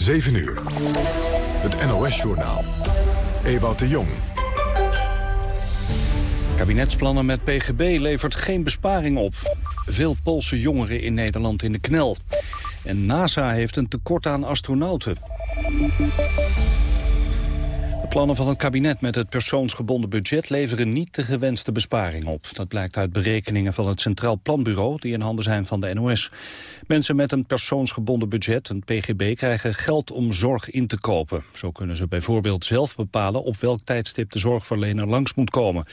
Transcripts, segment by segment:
7 uur. Het NOS-journaal. Ewout de Jong. Kabinetsplannen met PGB levert geen besparing op. Veel Poolse jongeren in Nederland in de knel. En NASA heeft een tekort aan astronauten plannen van het kabinet met het persoonsgebonden budget leveren niet de gewenste besparing op. Dat blijkt uit berekeningen van het Centraal Planbureau die in handen zijn van de NOS. Mensen met een persoonsgebonden budget, een PGB, krijgen geld om zorg in te kopen. Zo kunnen ze bijvoorbeeld zelf bepalen op welk tijdstip de zorgverlener langs moet komen.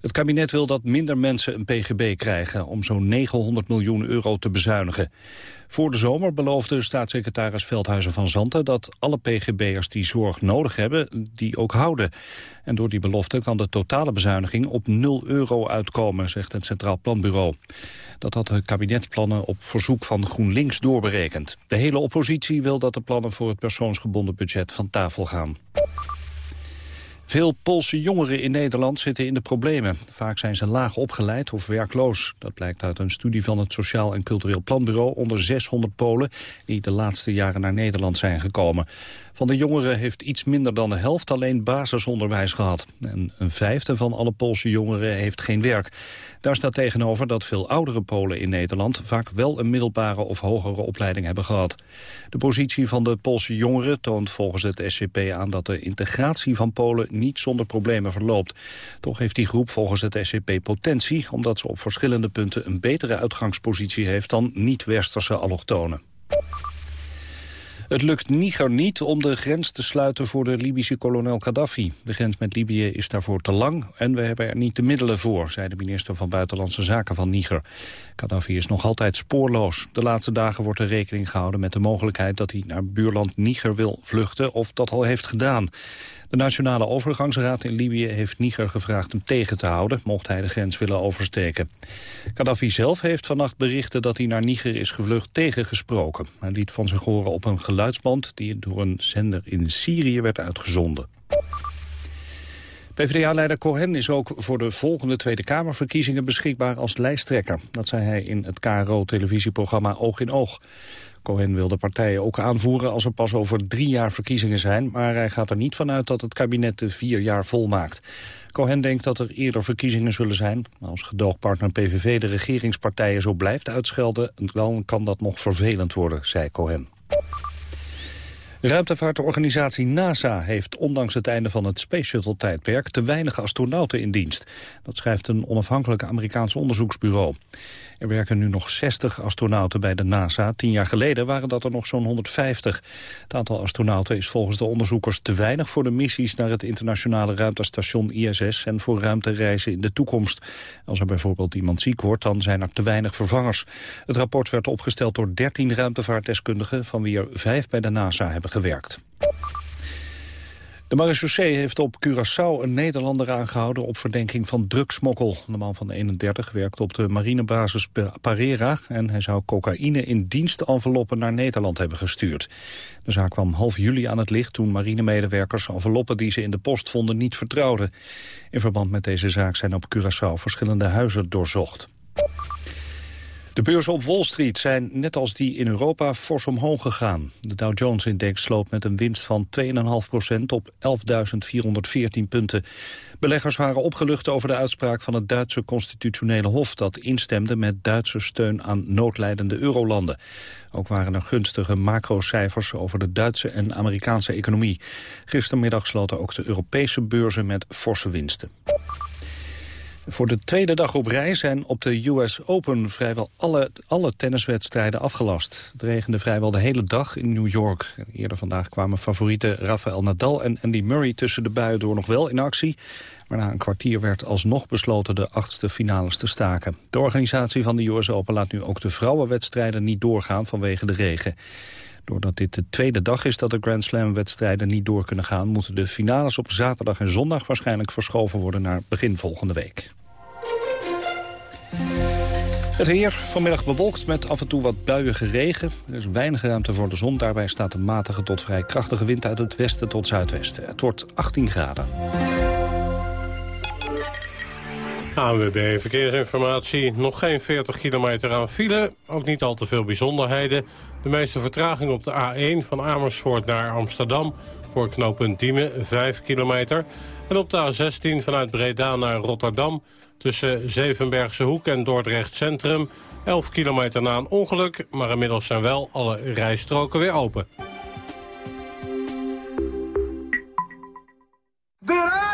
Het kabinet wil dat minder mensen een PGB krijgen om zo'n 900 miljoen euro te bezuinigen. Voor de zomer beloofde staatssecretaris Veldhuizen van Zanten dat alle PGB'ers die zorg nodig hebben, die ook houden. En door die belofte kan de totale bezuiniging op 0 euro uitkomen, zegt het Centraal Planbureau. Dat had de kabinetsplannen op verzoek van GroenLinks doorberekend. De hele oppositie wil dat de plannen voor het persoonsgebonden budget van tafel gaan. Veel Poolse jongeren in Nederland zitten in de problemen. Vaak zijn ze laag opgeleid of werkloos. Dat blijkt uit een studie van het Sociaal en Cultureel Planbureau... onder 600 Polen die de laatste jaren naar Nederland zijn gekomen. Van de jongeren heeft iets minder dan de helft alleen basisonderwijs gehad. En een vijfde van alle Poolse jongeren heeft geen werk. Daar staat tegenover dat veel oudere Polen in Nederland... vaak wel een middelbare of hogere opleiding hebben gehad. De positie van de Poolse jongeren toont volgens het SCP aan... dat de integratie van Polen niet zonder problemen verloopt. Toch heeft die groep volgens het SCP potentie... omdat ze op verschillende punten een betere uitgangspositie heeft... dan niet-westerse allochtonen. Het lukt Niger niet om de grens te sluiten voor de Libische kolonel Gaddafi. De grens met Libië is daarvoor te lang en we hebben er niet de middelen voor, zei de minister van Buitenlandse Zaken van Niger. Gaddafi is nog altijd spoorloos. De laatste dagen wordt er rekening gehouden met de mogelijkheid dat hij naar buurland Niger wil vluchten of dat al heeft gedaan. De Nationale Overgangsraad in Libië heeft Niger gevraagd hem tegen te houden, mocht hij de grens willen oversteken. Gaddafi zelf heeft vannacht berichten dat hij naar Niger is gevlucht tegengesproken. Hij liet van zich horen op een geluidsband die door een zender in Syrië werd uitgezonden. PvdA-leider Cohen is ook voor de volgende Tweede Kamerverkiezingen beschikbaar als lijsttrekker. Dat zei hij in het KRO-televisieprogramma Oog in Oog. Cohen wil de partijen ook aanvoeren als er pas over drie jaar verkiezingen zijn... maar hij gaat er niet vanuit dat het kabinet de vier jaar volmaakt. Cohen denkt dat er eerder verkiezingen zullen zijn. Als gedoogpartner PVV de regeringspartijen zo blijft uitschelden... dan kan dat nog vervelend worden, zei Cohen. Ruimtevaartorganisatie NASA heeft ondanks het einde van het Space Shuttle-tijdperk te weinig astronauten in dienst. Dat schrijft een onafhankelijk Amerikaans onderzoeksbureau. Er werken nu nog 60 astronauten bij de NASA. Tien jaar geleden waren dat er nog zo'n 150. Het aantal astronauten is volgens de onderzoekers te weinig voor de missies naar het internationale ruimtestation ISS en voor ruimtereizen in de toekomst. Als er bijvoorbeeld iemand ziek wordt, dan zijn er te weinig vervangers. Het rapport werd opgesteld door 13 ruimtevaartdeskundigen, van wie er vijf bij de NASA hebben gewerkt. De marechaussee heeft op Curaçao een Nederlander aangehouden op verdenking van drugsmokkel. De man van 31 werkt op de marinebasis Parera en hij zou cocaïne in dienstenveloppen naar Nederland hebben gestuurd. De zaak kwam half juli aan het licht toen marinemedewerkers enveloppen die ze in de post vonden niet vertrouwden. In verband met deze zaak zijn op Curaçao verschillende huizen doorzocht. De beurzen op Wall Street zijn, net als die in Europa, fors omhoog gegaan. De Dow Jones-index sloot met een winst van 2,5% op 11.414 punten. Beleggers waren opgelucht over de uitspraak van het Duitse constitutionele hof... dat instemde met Duitse steun aan noodlijdende eurolanden. Ook waren er gunstige macrocijfers over de Duitse en Amerikaanse economie. Gistermiddag sloten ook de Europese beurzen met forse winsten. Voor de tweede dag op rij zijn op de US Open vrijwel alle, alle tenniswedstrijden afgelast. Het regende vrijwel de hele dag in New York. Eerder vandaag kwamen favorieten Rafael Nadal en Andy Murray tussen de buien door nog wel in actie. Maar na een kwartier werd alsnog besloten de achtste finales te staken. De organisatie van de US Open laat nu ook de vrouwenwedstrijden niet doorgaan vanwege de regen. Doordat dit de tweede dag is dat de Grand Slam-wedstrijden niet door kunnen gaan... moeten de finales op zaterdag en zondag waarschijnlijk verschoven worden naar begin volgende week. Het weer vanmiddag bewolkt met af en toe wat buiige regen. Er is weinig ruimte voor de zon. Daarbij staat een matige tot vrij krachtige wind uit het westen tot zuidwesten. Het wordt 18 graden. ANWB Verkeersinformatie. Nog geen 40 kilometer aan file. Ook niet al te veel bijzonderheden. De meeste vertraging op de A1 van Amersfoort naar Amsterdam. Voor knooppunt Diemen 5 kilometer. En op de A16 vanuit Breda naar Rotterdam. Tussen Zevenbergse Hoek en Dordrecht Centrum. 11 kilometer na een ongeluk. Maar inmiddels zijn wel alle rijstroken weer open.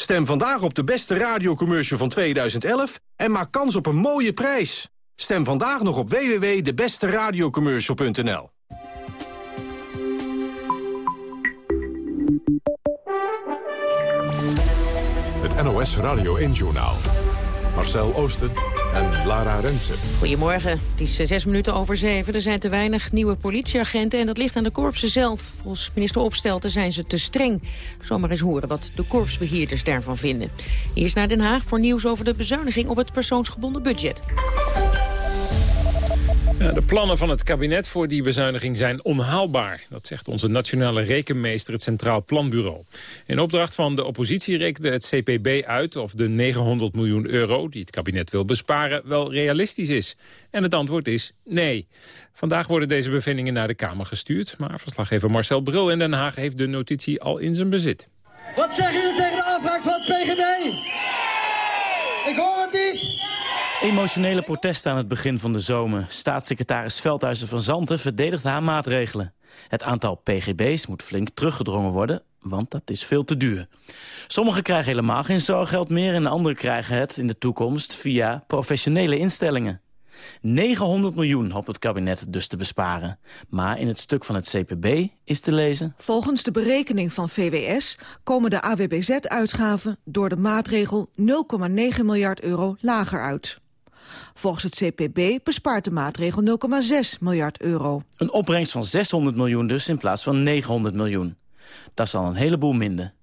Stem vandaag op de beste radiocommercial van 2011 en maak kans op een mooie prijs. Stem vandaag nog op www.debesteradiocommercial.nl. Het NOS Radio 1 Journaal. Marcel Oosten en Lara Rensen. Goedemorgen. Het is eh, zes minuten over zeven. Er zijn te weinig nieuwe politieagenten en dat ligt aan de korpsen zelf. Volgens minister Opstelten zijn ze te streng. Zomaar eens horen wat de korpsbeheerders daarvan vinden. Is naar Den Haag voor nieuws over de bezuiniging op het persoonsgebonden budget. Ja, de plannen van het kabinet voor die bezuiniging zijn onhaalbaar. Dat zegt onze nationale rekenmeester, het Centraal Planbureau. In opdracht van de oppositie rekende het CPB uit... of de 900 miljoen euro die het kabinet wil besparen wel realistisch is. En het antwoord is nee. Vandaag worden deze bevindingen naar de Kamer gestuurd... maar verslaggever Marcel Bril in Den Haag heeft de notitie al in zijn bezit. Wat zeggen jullie tegen de afspraak van het PGB? Ik hoor het niet! Emotionele protesten aan het begin van de zomer. Staatssecretaris Veldhuizen van Zanten verdedigt haar maatregelen. Het aantal pgb's moet flink teruggedrongen worden, want dat is veel te duur. Sommigen krijgen helemaal geen zorggeld meer... en anderen krijgen het in de toekomst via professionele instellingen. 900 miljoen hoopt het kabinet dus te besparen. Maar in het stuk van het CPB is te lezen... Volgens de berekening van VWS komen de AWBZ-uitgaven... door de maatregel 0,9 miljard euro lager uit. Volgens het CPB bespaart de maatregel 0,6 miljard euro. Een opbrengst van 600 miljoen dus in plaats van 900 miljoen. Dat is al een heleboel minder.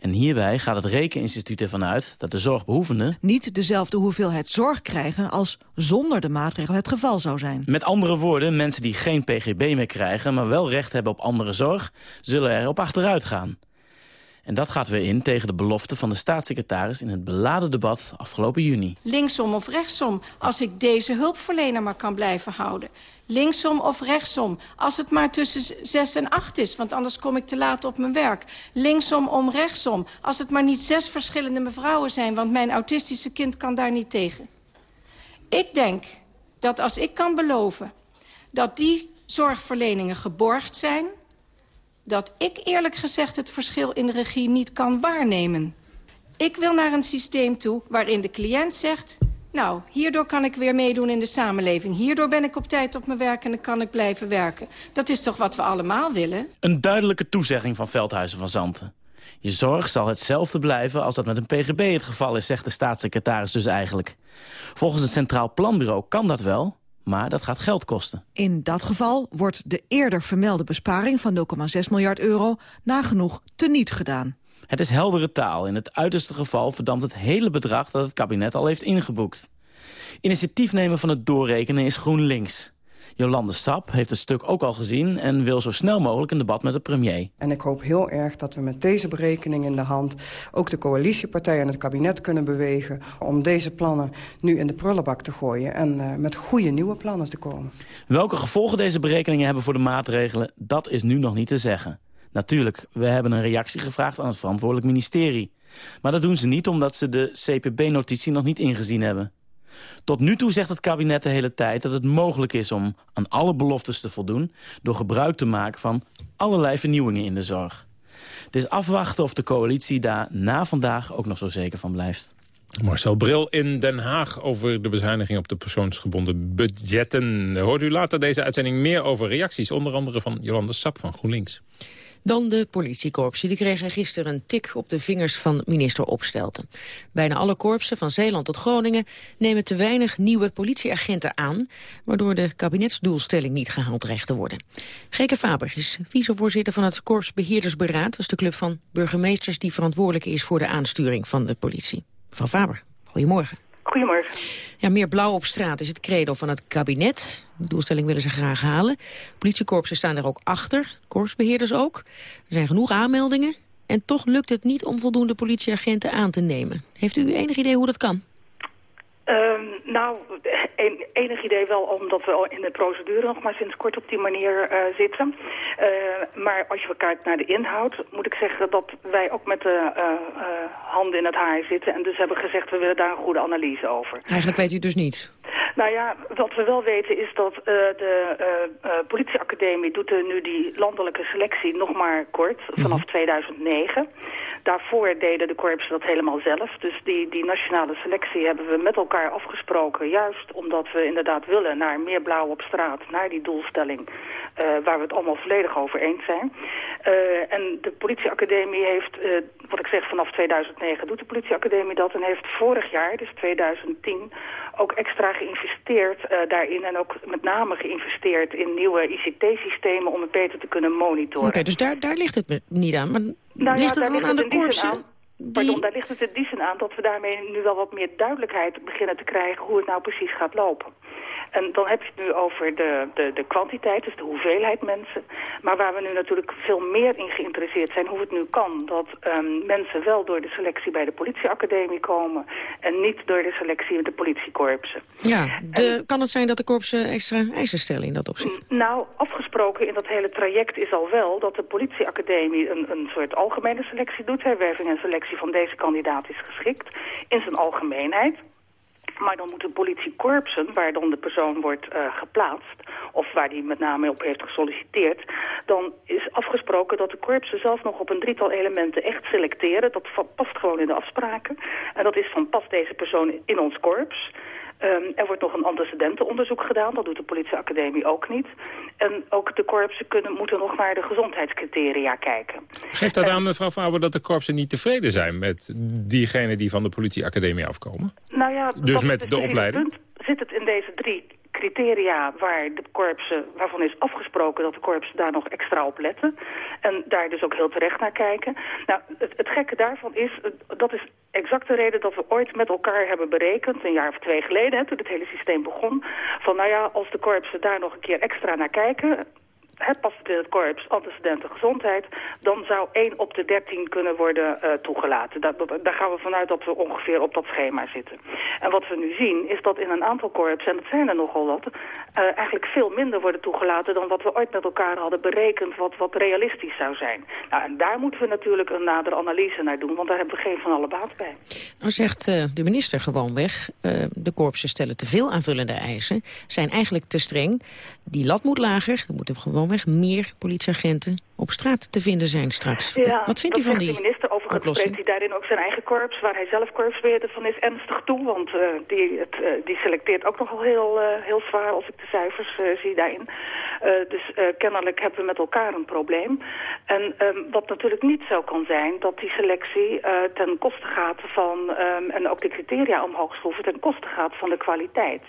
En hierbij gaat het Rekeninstituut ervan uit dat de zorgbehoevenden... niet dezelfde hoeveelheid zorg krijgen als zonder de maatregel het geval zou zijn. Met andere woorden, mensen die geen pgb meer krijgen... maar wel recht hebben op andere zorg, zullen er op achteruit gaan. En dat gaat weer in tegen de belofte van de staatssecretaris... in het beladen debat afgelopen juni. Linksom of rechtsom, als ik deze hulpverlener maar kan blijven houden. Linksom of rechtsom, als het maar tussen 6 en 8 is... want anders kom ik te laat op mijn werk. Linksom om rechtsom, als het maar niet zes verschillende mevrouwen zijn... want mijn autistische kind kan daar niet tegen. Ik denk dat als ik kan beloven dat die zorgverleningen geborgd zijn dat ik eerlijk gezegd het verschil in de regie niet kan waarnemen. Ik wil naar een systeem toe waarin de cliënt zegt... nou, hierdoor kan ik weer meedoen in de samenleving. Hierdoor ben ik op tijd op mijn werk en dan kan ik blijven werken. Dat is toch wat we allemaal willen? Een duidelijke toezegging van Veldhuizen van Zanten. Je zorg zal hetzelfde blijven als dat met een pgb het geval is, zegt de staatssecretaris dus eigenlijk. Volgens het Centraal Planbureau kan dat wel, maar dat gaat geld kosten. In dat geval wordt de eerder vermelde besparing van 0,6 miljard euro nagenoeg teniet gedaan. Het is heldere taal. In het uiterste geval verdampt het hele bedrag dat het kabinet al heeft ingeboekt. Initiatiefnemer van het doorrekenen is GroenLinks. Jolande Sap heeft het stuk ook al gezien... en wil zo snel mogelijk een debat met de premier. En ik hoop heel erg dat we met deze berekening in de hand... ook de coalitiepartijen en het kabinet kunnen bewegen... om deze plannen nu in de prullenbak te gooien... en uh, met goede nieuwe plannen te komen. Welke gevolgen deze berekeningen hebben voor de maatregelen... dat is nu nog niet te zeggen. Natuurlijk, we hebben een reactie gevraagd aan het verantwoordelijk ministerie. Maar dat doen ze niet omdat ze de CPB-notitie nog niet ingezien hebben. Tot nu toe zegt het kabinet de hele tijd dat het mogelijk is om aan alle beloftes te voldoen... door gebruik te maken van allerlei vernieuwingen in de zorg. Het is afwachten of de coalitie daar na vandaag ook nog zo zeker van blijft. Marcel Bril in Den Haag over de bezuiniging op de persoonsgebonden budgetten. Hoort u later deze uitzending meer over reacties, onder andere van Jolande Sap van GroenLinks. Dan de politiekorpsen. Die kregen gisteren een tik op de vingers van minister Opstelten. Bijna alle korpsen, van Zeeland tot Groningen... nemen te weinig nieuwe politieagenten aan... waardoor de kabinetsdoelstelling niet gehaald dreigt te worden. Geke Faber is vicevoorzitter van het Korpsbeheerdersberaad. Dat is de club van burgemeesters die verantwoordelijk is... voor de aansturing van de politie. Mevrouw Faber, goedemorgen. Ja, meer blauw op straat is het credo van het kabinet. De doelstelling willen ze graag halen. Politiekorpsen staan er ook achter, korpsbeheerders ook. Er zijn genoeg aanmeldingen. En toch lukt het niet om voldoende politieagenten aan te nemen. Heeft u enig idee hoe dat kan? Um, nou, een, enig idee wel omdat we al in de procedure nog maar sinds kort op die manier uh, zitten. Uh, maar als je kijkt naar de inhoud, moet ik zeggen dat wij ook met de uh, handen in het haar zitten. En dus hebben gezegd, we willen daar een goede analyse over. Eigenlijk weet u dus niet? Nou ja, wat we wel weten is dat de politieacademie doet nu die landelijke selectie nog maar kort, vanaf 2009. Daarvoor deden de korpsen dat helemaal zelf. Dus die, die nationale selectie hebben we met elkaar afgesproken. Juist omdat we inderdaad willen naar meer blauw op straat. Naar die doelstelling uh, waar we het allemaal volledig over eens zijn. Uh, en de politieacademie heeft, uh, wat ik zeg vanaf 2009 doet de politieacademie dat. En heeft vorig jaar, dus 2010, ook extra geïnvesteerd daarin. En ook met name geïnvesteerd in nieuwe ICT-systemen om het beter te kunnen monitoren. Oké, okay, dus daar, daar ligt het niet aan. Maar nou ligt ja, het dan aan de korpsen? Pardon, daar ligt het in die zin aan dat we daarmee nu wel wat meer duidelijkheid beginnen te krijgen hoe het nou precies gaat lopen. En dan heb je het nu over de, de, de kwantiteit, dus de hoeveelheid mensen. Maar waar we nu natuurlijk veel meer in geïnteresseerd zijn, hoe het nu kan dat um, mensen wel door de selectie bij de politieacademie komen en niet door de selectie de politiekorpsen. Ja, de, kan het zijn dat de korpsen extra eisen stellen in dat opzicht? Nou, afgesproken in dat hele traject is al wel dat de politieacademie een, een soort algemene selectie doet. Herwerving en selectie van deze kandidaat is geschikt in zijn algemeenheid. Maar dan moeten politiekorpsen, waar dan de persoon wordt uh, geplaatst... of waar die met name op heeft gesolliciteerd... dan is afgesproken dat de korpsen zelf nog op een drietal elementen echt selecteren. Dat past gewoon in de afspraken. En dat is van, past deze persoon in ons korps... Um, er wordt nog een antecedentenonderzoek gedaan, dat doet de politieacademie ook niet. En ook de korpsen kunnen, moeten nog naar de gezondheidscriteria kijken. Geeft dat aan, mevrouw Faber, dat de korpsen niet tevreden zijn met diegenen die van de politieacademie afkomen? Nou ja, dus met de opleiding? Zit het in deze drie criteria waar de korpsen, waarvan is afgesproken dat de korpsen daar nog extra op letten. En daar dus ook heel terecht naar kijken. Nou, het, het gekke daarvan is, dat is exact de reden dat we ooit met elkaar hebben berekend, een jaar of twee geleden, hè, toen het hele systeem begon, van nou ja, als de korpsen daar nog een keer extra naar kijken, het past in het korps antecedenten gezondheid, dan zou 1 op de 13 kunnen worden uh, toegelaten. Dat, daar gaan we vanuit dat we ongeveer op dat schema zitten. En wat we nu zien is dat in een aantal korps, en dat zijn er nogal wat, uh, eigenlijk veel minder worden toegelaten dan wat we ooit met elkaar hadden berekend wat, wat realistisch zou zijn. Nou, en daar moeten we natuurlijk een nadere analyse naar doen, want daar hebben we geen van alle baat bij. Nou zegt uh, de minister gewoon weg, de korpsen stellen te veel aanvullende eisen, zijn eigenlijk te streng. Die lat moet lager, er moeten gewoonweg meer politieagenten op straat te vinden zijn straks. Ja, Wat vindt u van die de minister. Overigens spreekt hij daarin ook zijn eigen korps, waar hij zelf korpsbeheerder van is, ernstig toe. Want uh, die, het, uh, die selecteert ook nogal heel, uh, heel zwaar als ik de cijfers zie daarin. dus kennelijk hebben we met elkaar een probleem. En um, wat natuurlijk niet zo kan zijn, dat die selectie ten koste gaat van, um, en ook de criteria omhoog schroeven, ten koste gaat van de kwaliteit.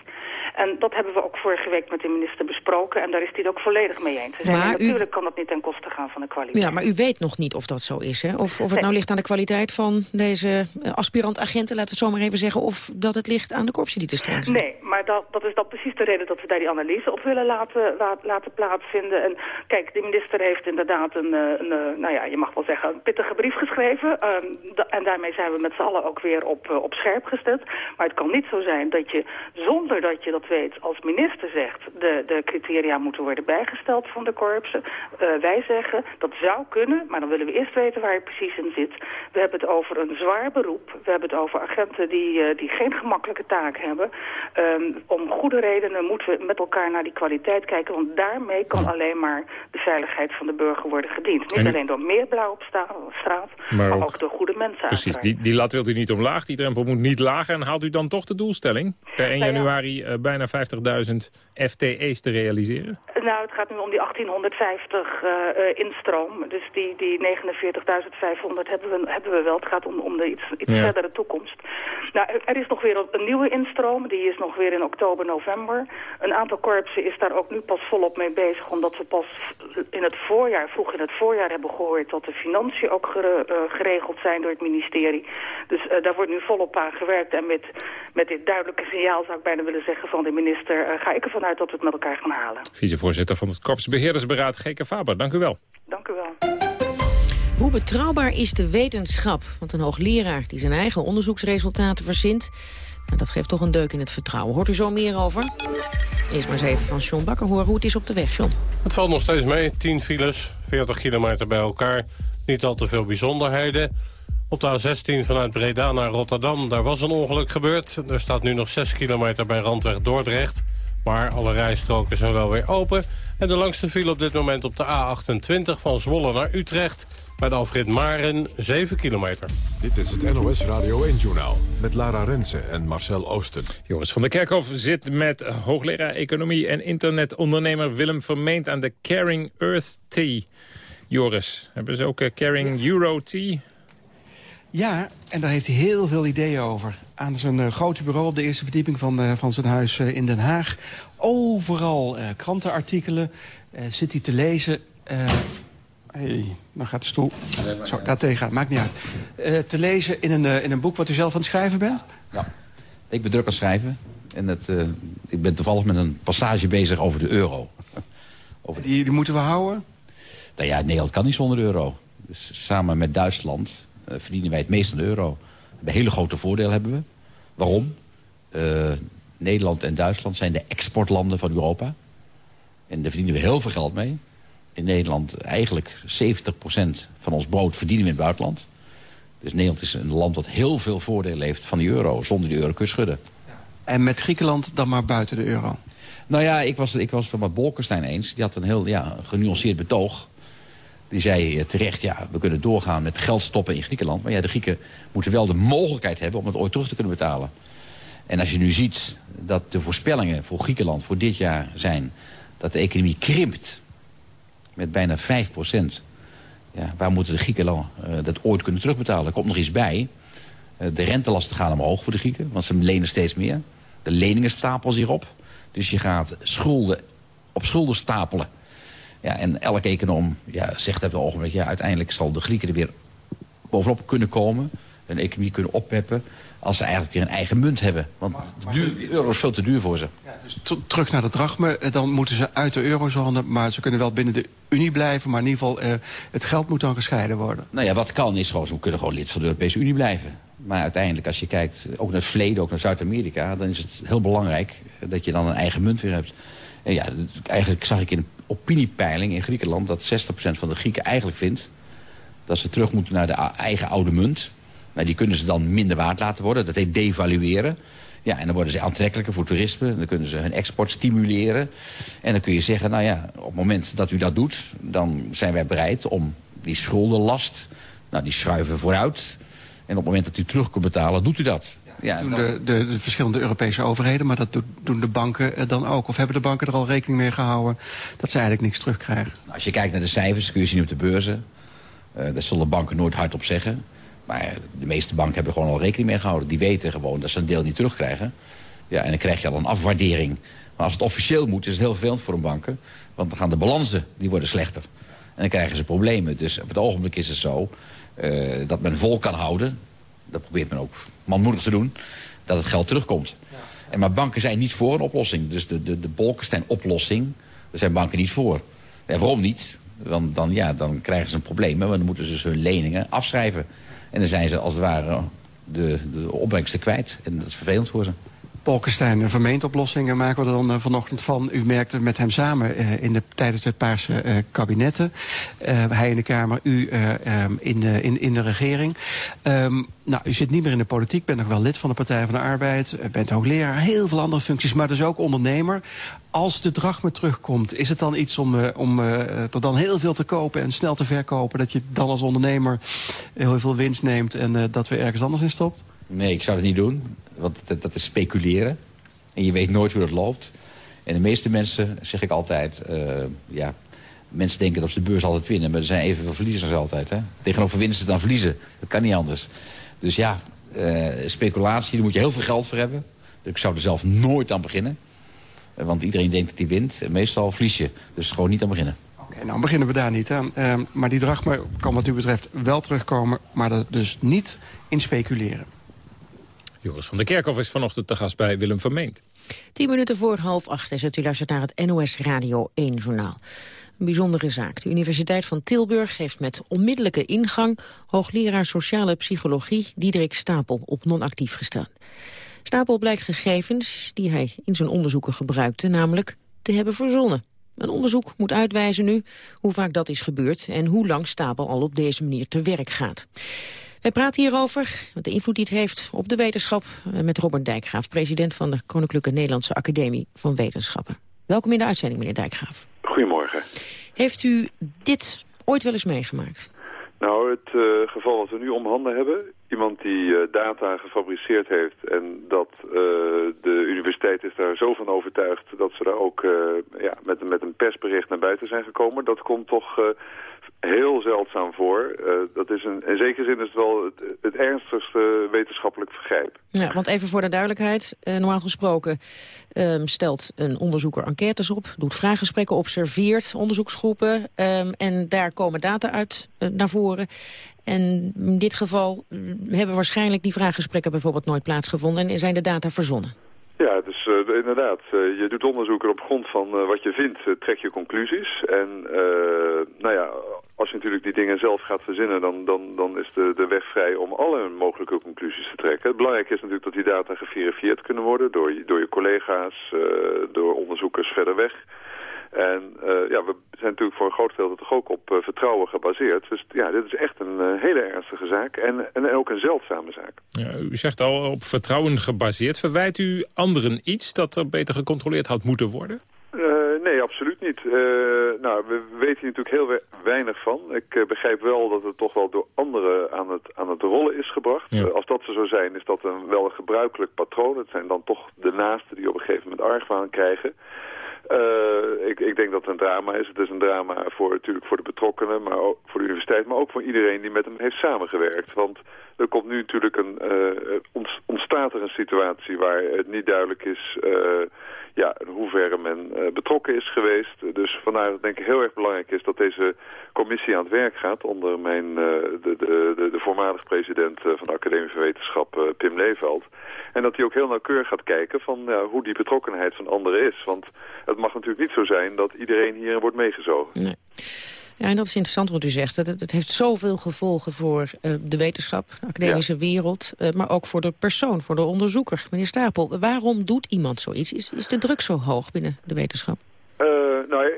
En dat hebben we ook vorige week met de minister besproken en daar is hij het ook volledig mee eens. Maar natuurlijk kan dat niet ten koste gaan van de kwaliteit. Ja, maar u weet nog niet of dat zo is, hè? Of, of het nou ligt aan de kwaliteit van deze aspirant-agenten, laten we het zo maar even zeggen, of dat het ligt aan de korpsen die te streng. Nee, maar dat, dat is dan precies de reden dat we daar die analyse op willen laten, laten plaatsvinden. En kijk, de minister heeft inderdaad een, een, een nou ja, je mag wel zeggen, een pittige brief geschreven. Um, en daarmee zijn we met z'n allen ook weer op, op scherp gezet. Maar het kan niet zo zijn dat je, zonder dat je dat weet, als minister zegt, de, de criteria moeten worden bijgesteld van de korpsen. Uh, wij zeggen zeggen, dat zou kunnen, maar dan willen we eerst weten waar je precies in zit. We hebben het over een zwaar beroep. We hebben het over agenten die, uh, die geen gemakkelijke taak hebben. Um, om goede redenen moeten we met elkaar naar die kwaliteit kijken, want daarmee kan alleen maar de veiligheid van de burger worden gediend. Niet alleen door meer blauw op straat, maar, maar ook, door goede mensen. Precies, die, die lat wilt u niet omlaag, die drempel moet niet lager. En haalt u dan toch de doelstelling per 1 nou januari uh, bijna 50.000 FTE's te realiseren? Nou, het gaat nu om die 1850 uh, uh, instroom. Dus die, die 49.500 hebben we, hebben we wel. Het gaat om, om de iets, iets ja. verdere toekomst. Nou, er is nog weer een nieuwe instroom. Die is nog weer in oktober, november. Een aantal korpsen is daar ook nu pas volop mee bezig. Omdat we pas in het voorjaar, vroeg in het voorjaar hebben gehoord... dat de financiën ook gere, uh, geregeld zijn door het ministerie. Dus uh, daar wordt nu volop aan gewerkt. En met, met dit duidelijke signaal zou ik bijna willen zeggen van de minister... Ga ik ervan uit dat we het met elkaar gaan halen. Vicevoorzitter van het Korpsbeheerdersberaad Geke Faber, dank u wel. Dank u wel. Hoe betrouwbaar is de wetenschap? Want een hoogleraar die zijn eigen onderzoeksresultaten verzint... Nou, dat geeft toch een deuk in het vertrouwen. Hoort u zo meer over? Eerst maar eens even van John Bakker horen hoe het is op de weg, John. Het valt nog steeds mee. 10 files, 40 kilometer bij elkaar. Niet al te veel bijzonderheden. Op de A16 vanuit Breda naar Rotterdam, daar was een ongeluk gebeurd. Er staat nu nog 6 kilometer bij Randweg Dordrecht. Maar alle rijstroken zijn wel weer open. En de langste file op dit moment op de A28 van Zwolle naar Utrecht... bij de Alfred Maren, 7 kilometer. Dit is het NOS Radio 1-journaal met Lara Rensen en Marcel Oosten. Joris van der Kerkhof zit met hoogleraar Economie... en internetondernemer Willem Vermeend aan de Caring Earth Tea. Joris, hebben ze ook Caring Euro Tea... Ja, en daar heeft hij heel veel ideeën over. Aan zijn uh, grote bureau op de eerste verdieping van, uh, van zijn huis uh, in Den Haag. Overal krantenartikelen zit hij te lezen. hey, nou gaat de stoel. Zo, daar tegenaan, maakt niet uit. te lezen in een, in een boek wat u zelf aan het schrijven bent? Ja, ik ben druk aan het schrijven. En het, ik ben toevallig met een passage bezig over de euro. over die, die moeten we houden? Nou ja, Nederland kan niet zonder euro. Dus samen met Duitsland uh, verdienen wij het meest aan de euro. Een hele grote voordeel hebben we. Waarom? Uh, Nederland en Duitsland zijn de exportlanden van Europa. En daar verdienen we heel veel geld mee. In Nederland eigenlijk 70% van ons brood verdienen we in het buitenland. Dus Nederland is een land dat heel veel voordeel heeft van de euro... zonder die euro kun je schudden. En met Griekenland dan maar buiten de euro? Nou ja, ik was, ik was het met Bolkestein eens. Die had een heel ja, genuanceerd betoog. Die zei terecht, ja, we kunnen doorgaan met geld stoppen in Griekenland. Maar ja, de Grieken moeten wel de mogelijkheid hebben om het ooit terug te kunnen betalen. En als je nu ziet dat de voorspellingen voor Griekenland voor dit jaar zijn... dat de economie krimpt met bijna 5 procent. Ja, waar moeten de Grieken uh, dat ooit kunnen terugbetalen? Er komt nog iets bij. Uh, de rentelasten gaan omhoog voor de Grieken, want ze lenen steeds meer. De leningen stapelen zich op. Dus je gaat schulden op schulden stapelen. Ja, en elke econoom ja, zegt op het ogenblik... Ja, uiteindelijk zal de Grieken er weer bovenop kunnen komen... hun economie kunnen oppeppen... als ze eigenlijk weer een eigen munt hebben. Want de euro is veel te duur voor ze. Ja, dus terug naar de drachme, eh, dan moeten ze uit de eurozone... maar ze kunnen wel binnen de Unie blijven... maar in ieder geval, uh, het geld moet dan gescheiden worden. Nou ja, wat kan is gewoon, ze kunnen gewoon lid van de Europese Unie blijven. Maar uiteindelijk, als je kijkt, ook naar het verleden, ook naar Zuid-Amerika... dan is het heel belangrijk dat je dan een eigen munt weer hebt. En ja, eigenlijk zag ik in opiniepeiling in Griekenland... dat 60% van de Grieken eigenlijk vindt... dat ze terug moeten naar de eigen oude munt. Nou, die kunnen ze dan minder waard laten worden. Dat heet devalueren. Ja, en dan worden ze aantrekkelijker voor toerisme. Dan kunnen ze hun export stimuleren. En dan kun je zeggen, nou ja, op het moment dat u dat doet... dan zijn wij bereid om die schuldenlast... nou, die schuiven vooruit. En op het moment dat u terug kunt betalen, doet u dat. Ja, doen de, de, de, verschillende Europese overheden, maar dat doen de banken dan ook. Of hebben de banken er al rekening mee gehouden dat ze eigenlijk niks terugkrijgen? Nou, als je kijkt naar de cijfers, kun je zien op de beurzen. Uh, daar zullen banken nooit hardop zeggen. Maar de meeste banken hebben er gewoon al rekening mee gehouden. Die weten gewoon dat ze een deel niet terugkrijgen. Ja, en dan krijg je al een afwaardering. Maar als het officieel moet, is het heel vervelend voor een banken. Want dan gaan de balansen, die worden slechter. En dan krijgen ze problemen. Dus op het ogenblik is het zo uh, dat men vol kan houden. Dat probeert men ook manmoedig te doen, dat het geld terugkomt. Ja. En maar banken zijn niet voor een oplossing. Dus de, de, de Bolkestein-oplossing, daar zijn banken niet voor. En waarom niet? Want dan, ja, dan krijgen ze een probleem. Want dan moeten ze dus hun leningen afschrijven. En dan zijn ze als het ware de, de opbrengsten kwijt. En dat is vervelend voor ze. Bolkestein, vermeend oplossingen maken we er dan vanochtend van. U merkte met hem samen in de, tijdens het Paarse kabinetten. hij in de Kamer, u ehm, in, de, in, in de regering. Um, nou, u zit niet meer in de politiek, bent nog wel lid van de Partij van de Arbeid. bent hoogleraar, heel veel andere functies, maar dus ook ondernemer. Als de drachme terugkomt, is het dan iets om, om uh, er dan heel veel te kopen en snel te verkopen... dat je dan als ondernemer heel veel winst neemt en dat weer ergens anders in stopt? Nee, ik zou het niet doen, want dat, dat is speculeren. En je weet nooit hoe dat loopt. En de meeste mensen, zeg ik altijd, ja, mensen denken dat ze de beurs altijd winnen... maar er zijn evenveel verliezers altijd. Hè? Tegenover winnen ze dan verliezen. Dat kan niet anders. Dus ja, uh, speculatie, daar moet je heel veel geld voor hebben. Ik zou er zelf nooit aan beginnen. Want iedereen denkt dat hij wint. En meestal verlies je. Dus gewoon niet aan beginnen. Oké, nou beginnen we daar niet aan. Uh, maar die drachme kan wat u betreft wel terugkomen. Maar er dus niet in speculeren. Joris van der Kerkhof is vanochtend te gast bij Willem Vermeend. Tien minuten voor half acht is het. U luistert naar het NOS Radio 1 journaal. Een bijzondere zaak. De Universiteit van Tilburg heeft met onmiddellijke ingang... hoogleraar sociale psychologie Diederik Stapel op non-actief gesteld. Stapel blijkt gegevens die hij in zijn onderzoeken gebruikte... namelijk te hebben verzonnen. Een onderzoek moet uitwijzen nu hoe vaak dat is gebeurd... en hoe lang Stapel al op deze manier te werk gaat. Wij praten hierover, wat de invloed die het heeft op de wetenschap... Eh, met Robert Dijkgraaf, president van de Koninklijke Nederlandse Academie van Wetenschappen. Welkom in de uitzending, meneer Dijkgraaf. Goedemorgen. Heeft u dit ooit wel eens meegemaakt? Nou, het uh, geval wat we nu om handen hebben... iemand die uh, data gefabriceerd heeft... en dat uh, de universiteit is daar zo van overtuigd... dat ze daar ook ja, met, met een persbericht naar buiten zijn gekomen... dat komt toch heel zeldzaam voor. Uh, dat is een, in zekere zin is het wel het, het ernstigste wetenschappelijk vergrijp. Ja, want even voor de duidelijkheid. Uh, normaal gesproken um, stelt een onderzoeker enquêtes op... doet vraaggesprekken, observeert onderzoeksgroepen... Um, en daar komen data uit uh, naar voren. En in dit geval hebben waarschijnlijk die vraaggesprekken bijvoorbeeld nooit plaatsgevonden... en zijn de data verzonnen. Ja, dus uh, inderdaad. Uh, je doet onderzoek en op grond van uh, wat je vindt trek je conclusies. En nou ja, als je natuurlijk die dingen zelf gaat verzinnen... dan, dan, dan is de, de weg vrij om alle mogelijke conclusies te trekken. Het belangrijke is natuurlijk dat die data geverifieerd kunnen worden... door, door je collega's, door onderzoekers verder weg... En uh, ja, we zijn natuurlijk voor een groot deel toch ook op uh, vertrouwen gebaseerd. Dus ja, dit is echt een uh, hele ernstige zaak en, en ook een zeldzame zaak. Ja, u zegt al op vertrouwen gebaseerd. Verwijt u anderen iets dat er beter gecontroleerd had moeten worden? nee, absoluut niet. nou, we weten hier natuurlijk heel weinig van. Ik begrijp wel dat het toch wel door anderen aan het, aan het rollen is gebracht. Ja. als dat zo zijn, is dat een, wel een gebruikelijk patroon. Het zijn dan toch de naasten die op een gegeven moment argwaan krijgen. Uh, ik, ik, denk dat het een drama is. Het is een drama voor, natuurlijk voor de betrokkenen, maar ook voor de universiteit, maar ook voor iedereen die met hem heeft samengewerkt. Want er komt nu natuurlijk een, uh, ontstaat er een situatie waar het niet duidelijk is uh, ja, in hoeverre men betrokken is geweest. Dus vandaar dat denk ik heel erg belangrijk is dat deze commissie aan het werk gaat onder mijn, de, de, de, de voormalig president van de Academie van Wetenschap, Pim Leeveld. En dat hij ook heel nauwkeurig gaat kijken van hoe die betrokkenheid van anderen is. Want het mag natuurlijk niet zo zijn dat iedereen hierin wordt meegezogen. Nee. Ja, en dat is interessant wat u zegt. Het, het heeft zoveel gevolgen voor uh, de wetenschap, de academische ja. wereld... Uh, maar ook voor de persoon, voor de onderzoeker. Meneer Stapel, waarom doet iemand zoiets? Is, is de druk zo hoog binnen de wetenschap? Uh, nou,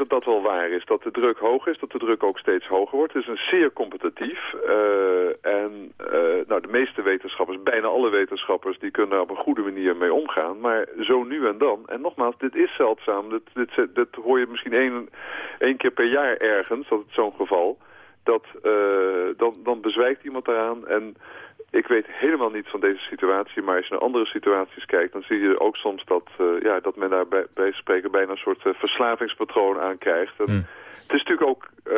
dat dat wel waar is. Dat de druk hoog is, dat de druk ook steeds hoger wordt. Het is een zeer competitief. Uh, en uh, nou, de meeste wetenschappers, bijna alle wetenschappers... die kunnen daar op een goede manier mee omgaan. Maar zo nu en dan. En nogmaals, dit is zeldzaam. Dit, dit, hoor je misschien één, één keer per jaar ergens, dat het zo'n geval... Dat, uh, dan, dan bezwijkt iemand daaraan en ik weet helemaal niet van deze situatie, maar als je naar andere situaties kijkt... dan zie je ook soms dat, uh, ja, dat men daar bij, bij spreken bijna een soort uh, verslavingspatroon aan krijgt. En mm. Het is natuurlijk ook, uh,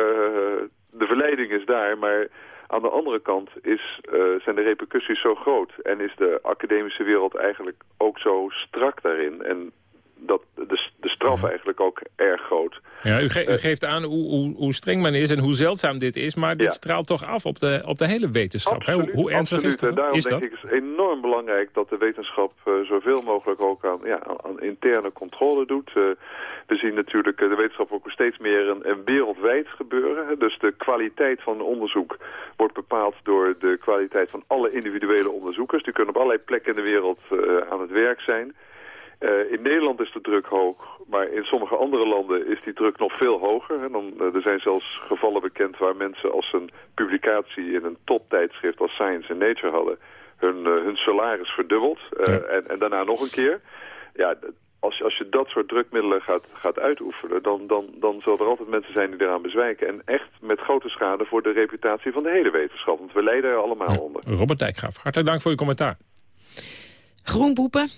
de verleiding is daar, maar aan de andere kant is, zijn de repercussies zo groot. En is de academische wereld eigenlijk ook zo strak daarin. En dat de, de straf eigenlijk ook erg groot. Ja, u, u geeft aan hoe, hoe, hoe, streng men is en hoe zeldzaam dit is... maar dit straalt toch af op de, op de hele wetenschap. Absoluut, Hoe, hoe ernstig absoluut. is dat? En daarom is denk dat? ik is enorm belangrijk dat de wetenschap uh, zoveel mogelijk ook aan, ja, aan interne controle doet. Uh, we zien natuurlijk de wetenschap ook steeds meer een, een wereldwijd gebeuren. Dus de kwaliteit van onderzoek wordt bepaald door de kwaliteit van alle individuele onderzoekers. Die kunnen op allerlei plekken in de wereld aan het werk zijn. Uh, in Nederland is de druk hoog, maar in sommige andere landen is die druk nog veel hoger. En dan, uh, er zijn zelfs gevallen bekend waar mensen als een publicatie in een toptijdschrift als Science and Nature hadden, hun, uh, hun salaris verdubbeld ja. en, en, daarna nog een keer. Ja, als, als je dat soort drukmiddelen gaat, gaat uitoefenen, dan, dan, dan zullen er altijd mensen zijn die eraan bezwijken. En echt met grote schade voor de reputatie van de hele wetenschap. Want we lijden er allemaal onder. Robert Dijkgraaf, hartelijk dank voor uw commentaar. Groenboepen,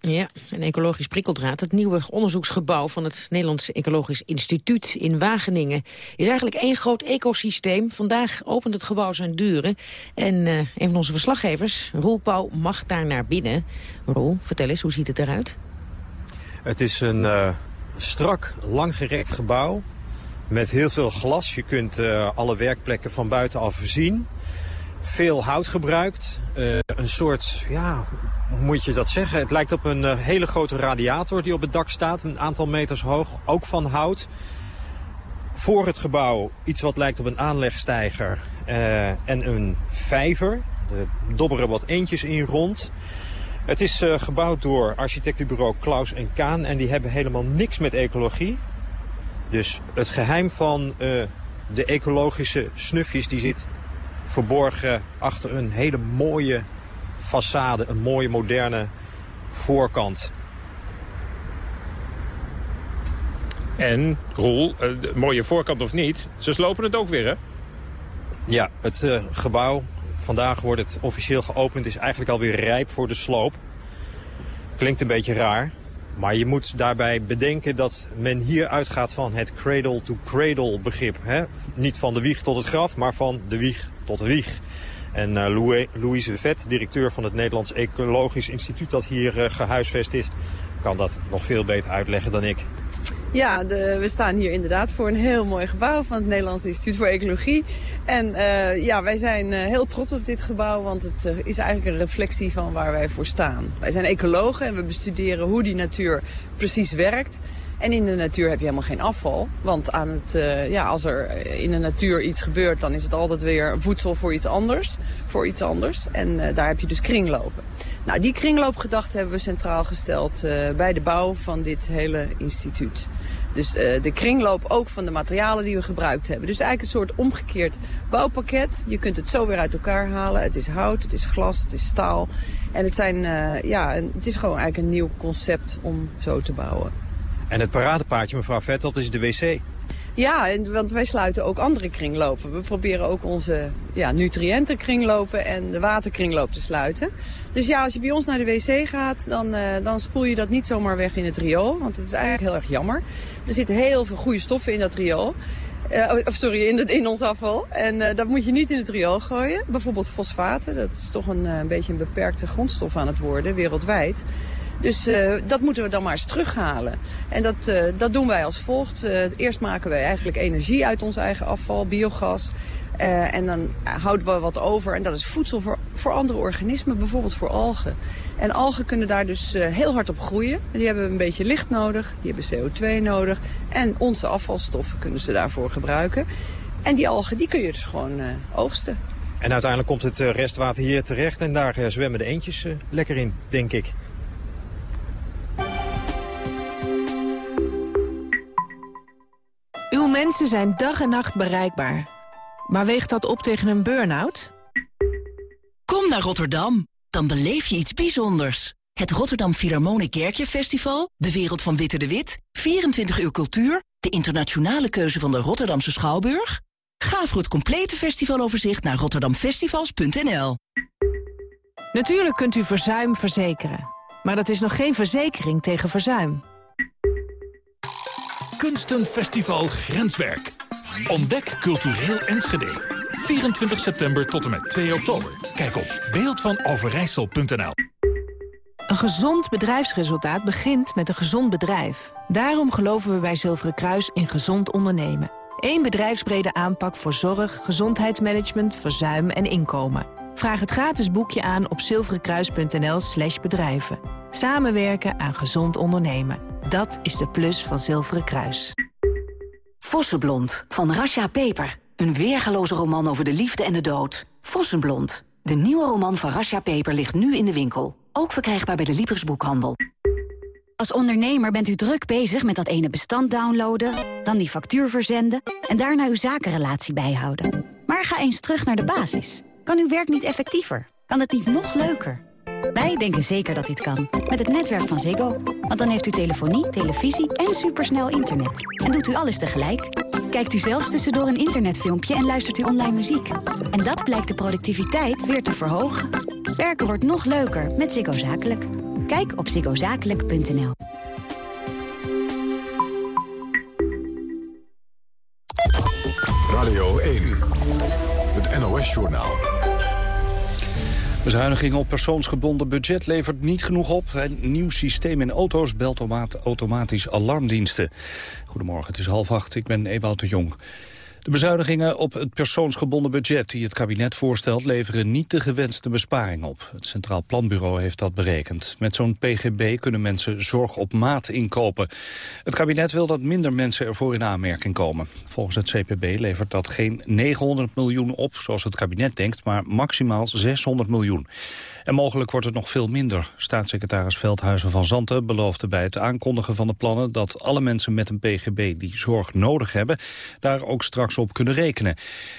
ja, een ecologisch prikkeldraad. Het nieuwe onderzoeksgebouw van het Nederlands Ecologisch Instituut in Wageningen... is eigenlijk één groot ecosysteem. Vandaag opent het gebouw zijn deuren. En uh, een van onze verslaggevers, Roel Pauw, mag daar naar binnen. Roel, vertel eens, hoe ziet het eruit? Het is een uh, strak, langgerekt gebouw met heel veel glas. Je kunt uh, alle werkplekken van buitenaf voorzien. Veel hout gebruikt. een soort, ja, hoe moet je dat zeggen? Het lijkt op een uh, hele grote radiator die op het dak staat. Een aantal meters hoog, ook van hout. Voor het gebouw iets wat lijkt op een aanlegstijger uh, en een vijver. Er dobberen wat eentjes in rond. Het is gebouwd door architectenbureau Klaus en Kaan. En die hebben helemaal niks met ecologie. Dus het geheim van de ecologische snufjes die zit verborgen achter een hele mooie façade, een mooie moderne voorkant. En, Roel, de mooie voorkant of niet, ze slopen het ook weer, hè? Ja, het uh, gebouw, vandaag wordt het officieel geopend, is eigenlijk alweer rijp voor de sloop. Klinkt een beetje raar, maar je moet daarbij bedenken dat men hier uitgaat van het cradle-to-cradle -cradle begrip. Hè? Niet van de wieg tot het graf, maar van de wieg tot. En uh, Louis, Louise Vet, directeur van het Nederlands Ecologisch Instituut dat hier uh, gehuisvest is, kan dat nog veel beter uitleggen dan ik. Ja, de, we staan hier inderdaad voor een heel mooi gebouw van het Nederlands Instituut voor Ecologie. En uh, ja, wij zijn heel trots op dit gebouw, want het is eigenlijk een reflectie van waar wij voor staan. Wij zijn ecologen en we bestuderen hoe die natuur precies werkt. En in de natuur heb je helemaal geen afval. Want aan het, uh, ja, als er in de natuur iets gebeurt, dan is het altijd weer voedsel voor iets anders. Voor iets anders. En uh, daar heb je dus kringlopen. Nou, die kringloopgedachte hebben we centraal gesteld uh, bij de bouw van dit hele instituut. Dus de kringloop ook van de materialen die we gebruikt hebben. Dus eigenlijk een soort omgekeerd bouwpakket. Je kunt het zo weer uit elkaar halen. Het is hout, het is glas, het is staal. En het, zijn, ja, het is gewoon eigenlijk een nieuw concept om zo te bouwen. En het paradepaardje, mevrouw Vet, dat is de wc. Ja, want wij sluiten ook andere kringlopen. We proberen ook onze ja, nutriëntenkringlopen en de waterkringloop te sluiten. Dus ja, als je bij ons naar de wc gaat, dan, uh, dan spoel je dat niet zomaar weg in het riool. Want het is eigenlijk heel erg jammer. Er zitten heel veel goede stoffen in dat riool. Uh, of sorry, in, het, in ons afval. En uh, dat moet je niet in het riool gooien. Bijvoorbeeld fosfaten, dat is toch een, een beetje een beperkte grondstof aan het worden, wereldwijd. Dus uh, dat moeten we dan maar eens terughalen. En dat, uh, dat doen wij als volgt. Uh, eerst maken wij eigenlijk energie uit ons eigen afval, biogas. en dan houden we wat over. En dat is voedsel voor, voor andere organismen, bijvoorbeeld voor algen. En algen kunnen daar dus heel hard op groeien. Die hebben een beetje licht nodig, die hebben CO2 nodig. En onze afvalstoffen kunnen ze daarvoor gebruiken. En die algen die kun je dus gewoon oogsten. En uiteindelijk komt het restwater hier terecht en daar zwemmen de eentjes lekker in, denk ik. Mensen zijn dag en nacht bereikbaar. Maar weegt dat op tegen een burn-out? Kom naar Rotterdam, dan beleef je iets bijzonders. Het Rotterdam Philharmonic Kerkje Festival, de wereld van Witte de Wit... 24 uur cultuur, de internationale keuze van de Rotterdamse Schouwburg... Ga voor het complete festivaloverzicht naar rotterdamfestivals.nl. Natuurlijk kunt u verzuim verzekeren. Maar dat is nog geen verzekering tegen verzuim. Kunstenfestival Grenswerk. Ontdek cultureel Enschede. 24 september tot en met 2 oktober. Kijk op beeldvanoverijssel.nl. Een gezond bedrijfsresultaat begint met een gezond bedrijf. Daarom geloven we bij Zilveren Kruis in gezond ondernemen. Eén bedrijfsbrede aanpak voor zorg, gezondheidsmanagement, verzuim en inkomen. Vraag het gratis boekje aan op zilverenkruis.nl slash bedrijven. Samenwerken aan gezond ondernemen. Dat is de plus van Zilveren Kruis. Vossenblond van Rasha Peper. Een weergaloze roman over de liefde en de dood. Vossenblond. De nieuwe roman van Rasha Peper ligt nu in de winkel. Ook verkrijgbaar bij de Libris Boekhandel. Als ondernemer bent u druk bezig met dat ene bestand downloaden... dan die factuur verzenden en daarna uw zakenrelatie bijhouden. Maar ga eens terug naar de basis. Kan uw werk niet effectiever? Kan het niet nog leuker? Wij denken zeker dat dit kan. Met het netwerk van Ziggo. Want dan heeft u telefonie, televisie en supersnel internet. En doet u alles tegelijk. Kijkt u zelfs tussendoor een internetfilmpje en luistert u online muziek. En dat blijkt de productiviteit weer te verhogen. Werken wordt nog leuker met Ziggo Zakelijk. Kijk op ziggozakelijk.nl. Bezuiniging op persoonsgebonden budget levert niet genoeg op. Een nieuw systeem in auto's belt automatisch alarmdiensten. Goedemorgen, het is half acht. Ik ben Ewout de Jong. De bezuinigingen op het persoonsgebonden budget die het kabinet voorstelt leveren niet de gewenste besparing op. Het Centraal Planbureau heeft dat berekend. Met zo'n PGB kunnen mensen zorg op maat inkopen. Het kabinet wil dat minder mensen ervoor in aanmerking komen. Volgens het CPB levert dat geen 900 miljoen op zoals het kabinet denkt, maar maximaal 600 miljoen. En mogelijk wordt het nog veel minder. Staatssecretaris Veldhuizen van Zanten beloofde bij het aankondigen van de plannen... dat alle mensen met een PGB die zorg nodig hebben... daar ook straks op kunnen rekenen.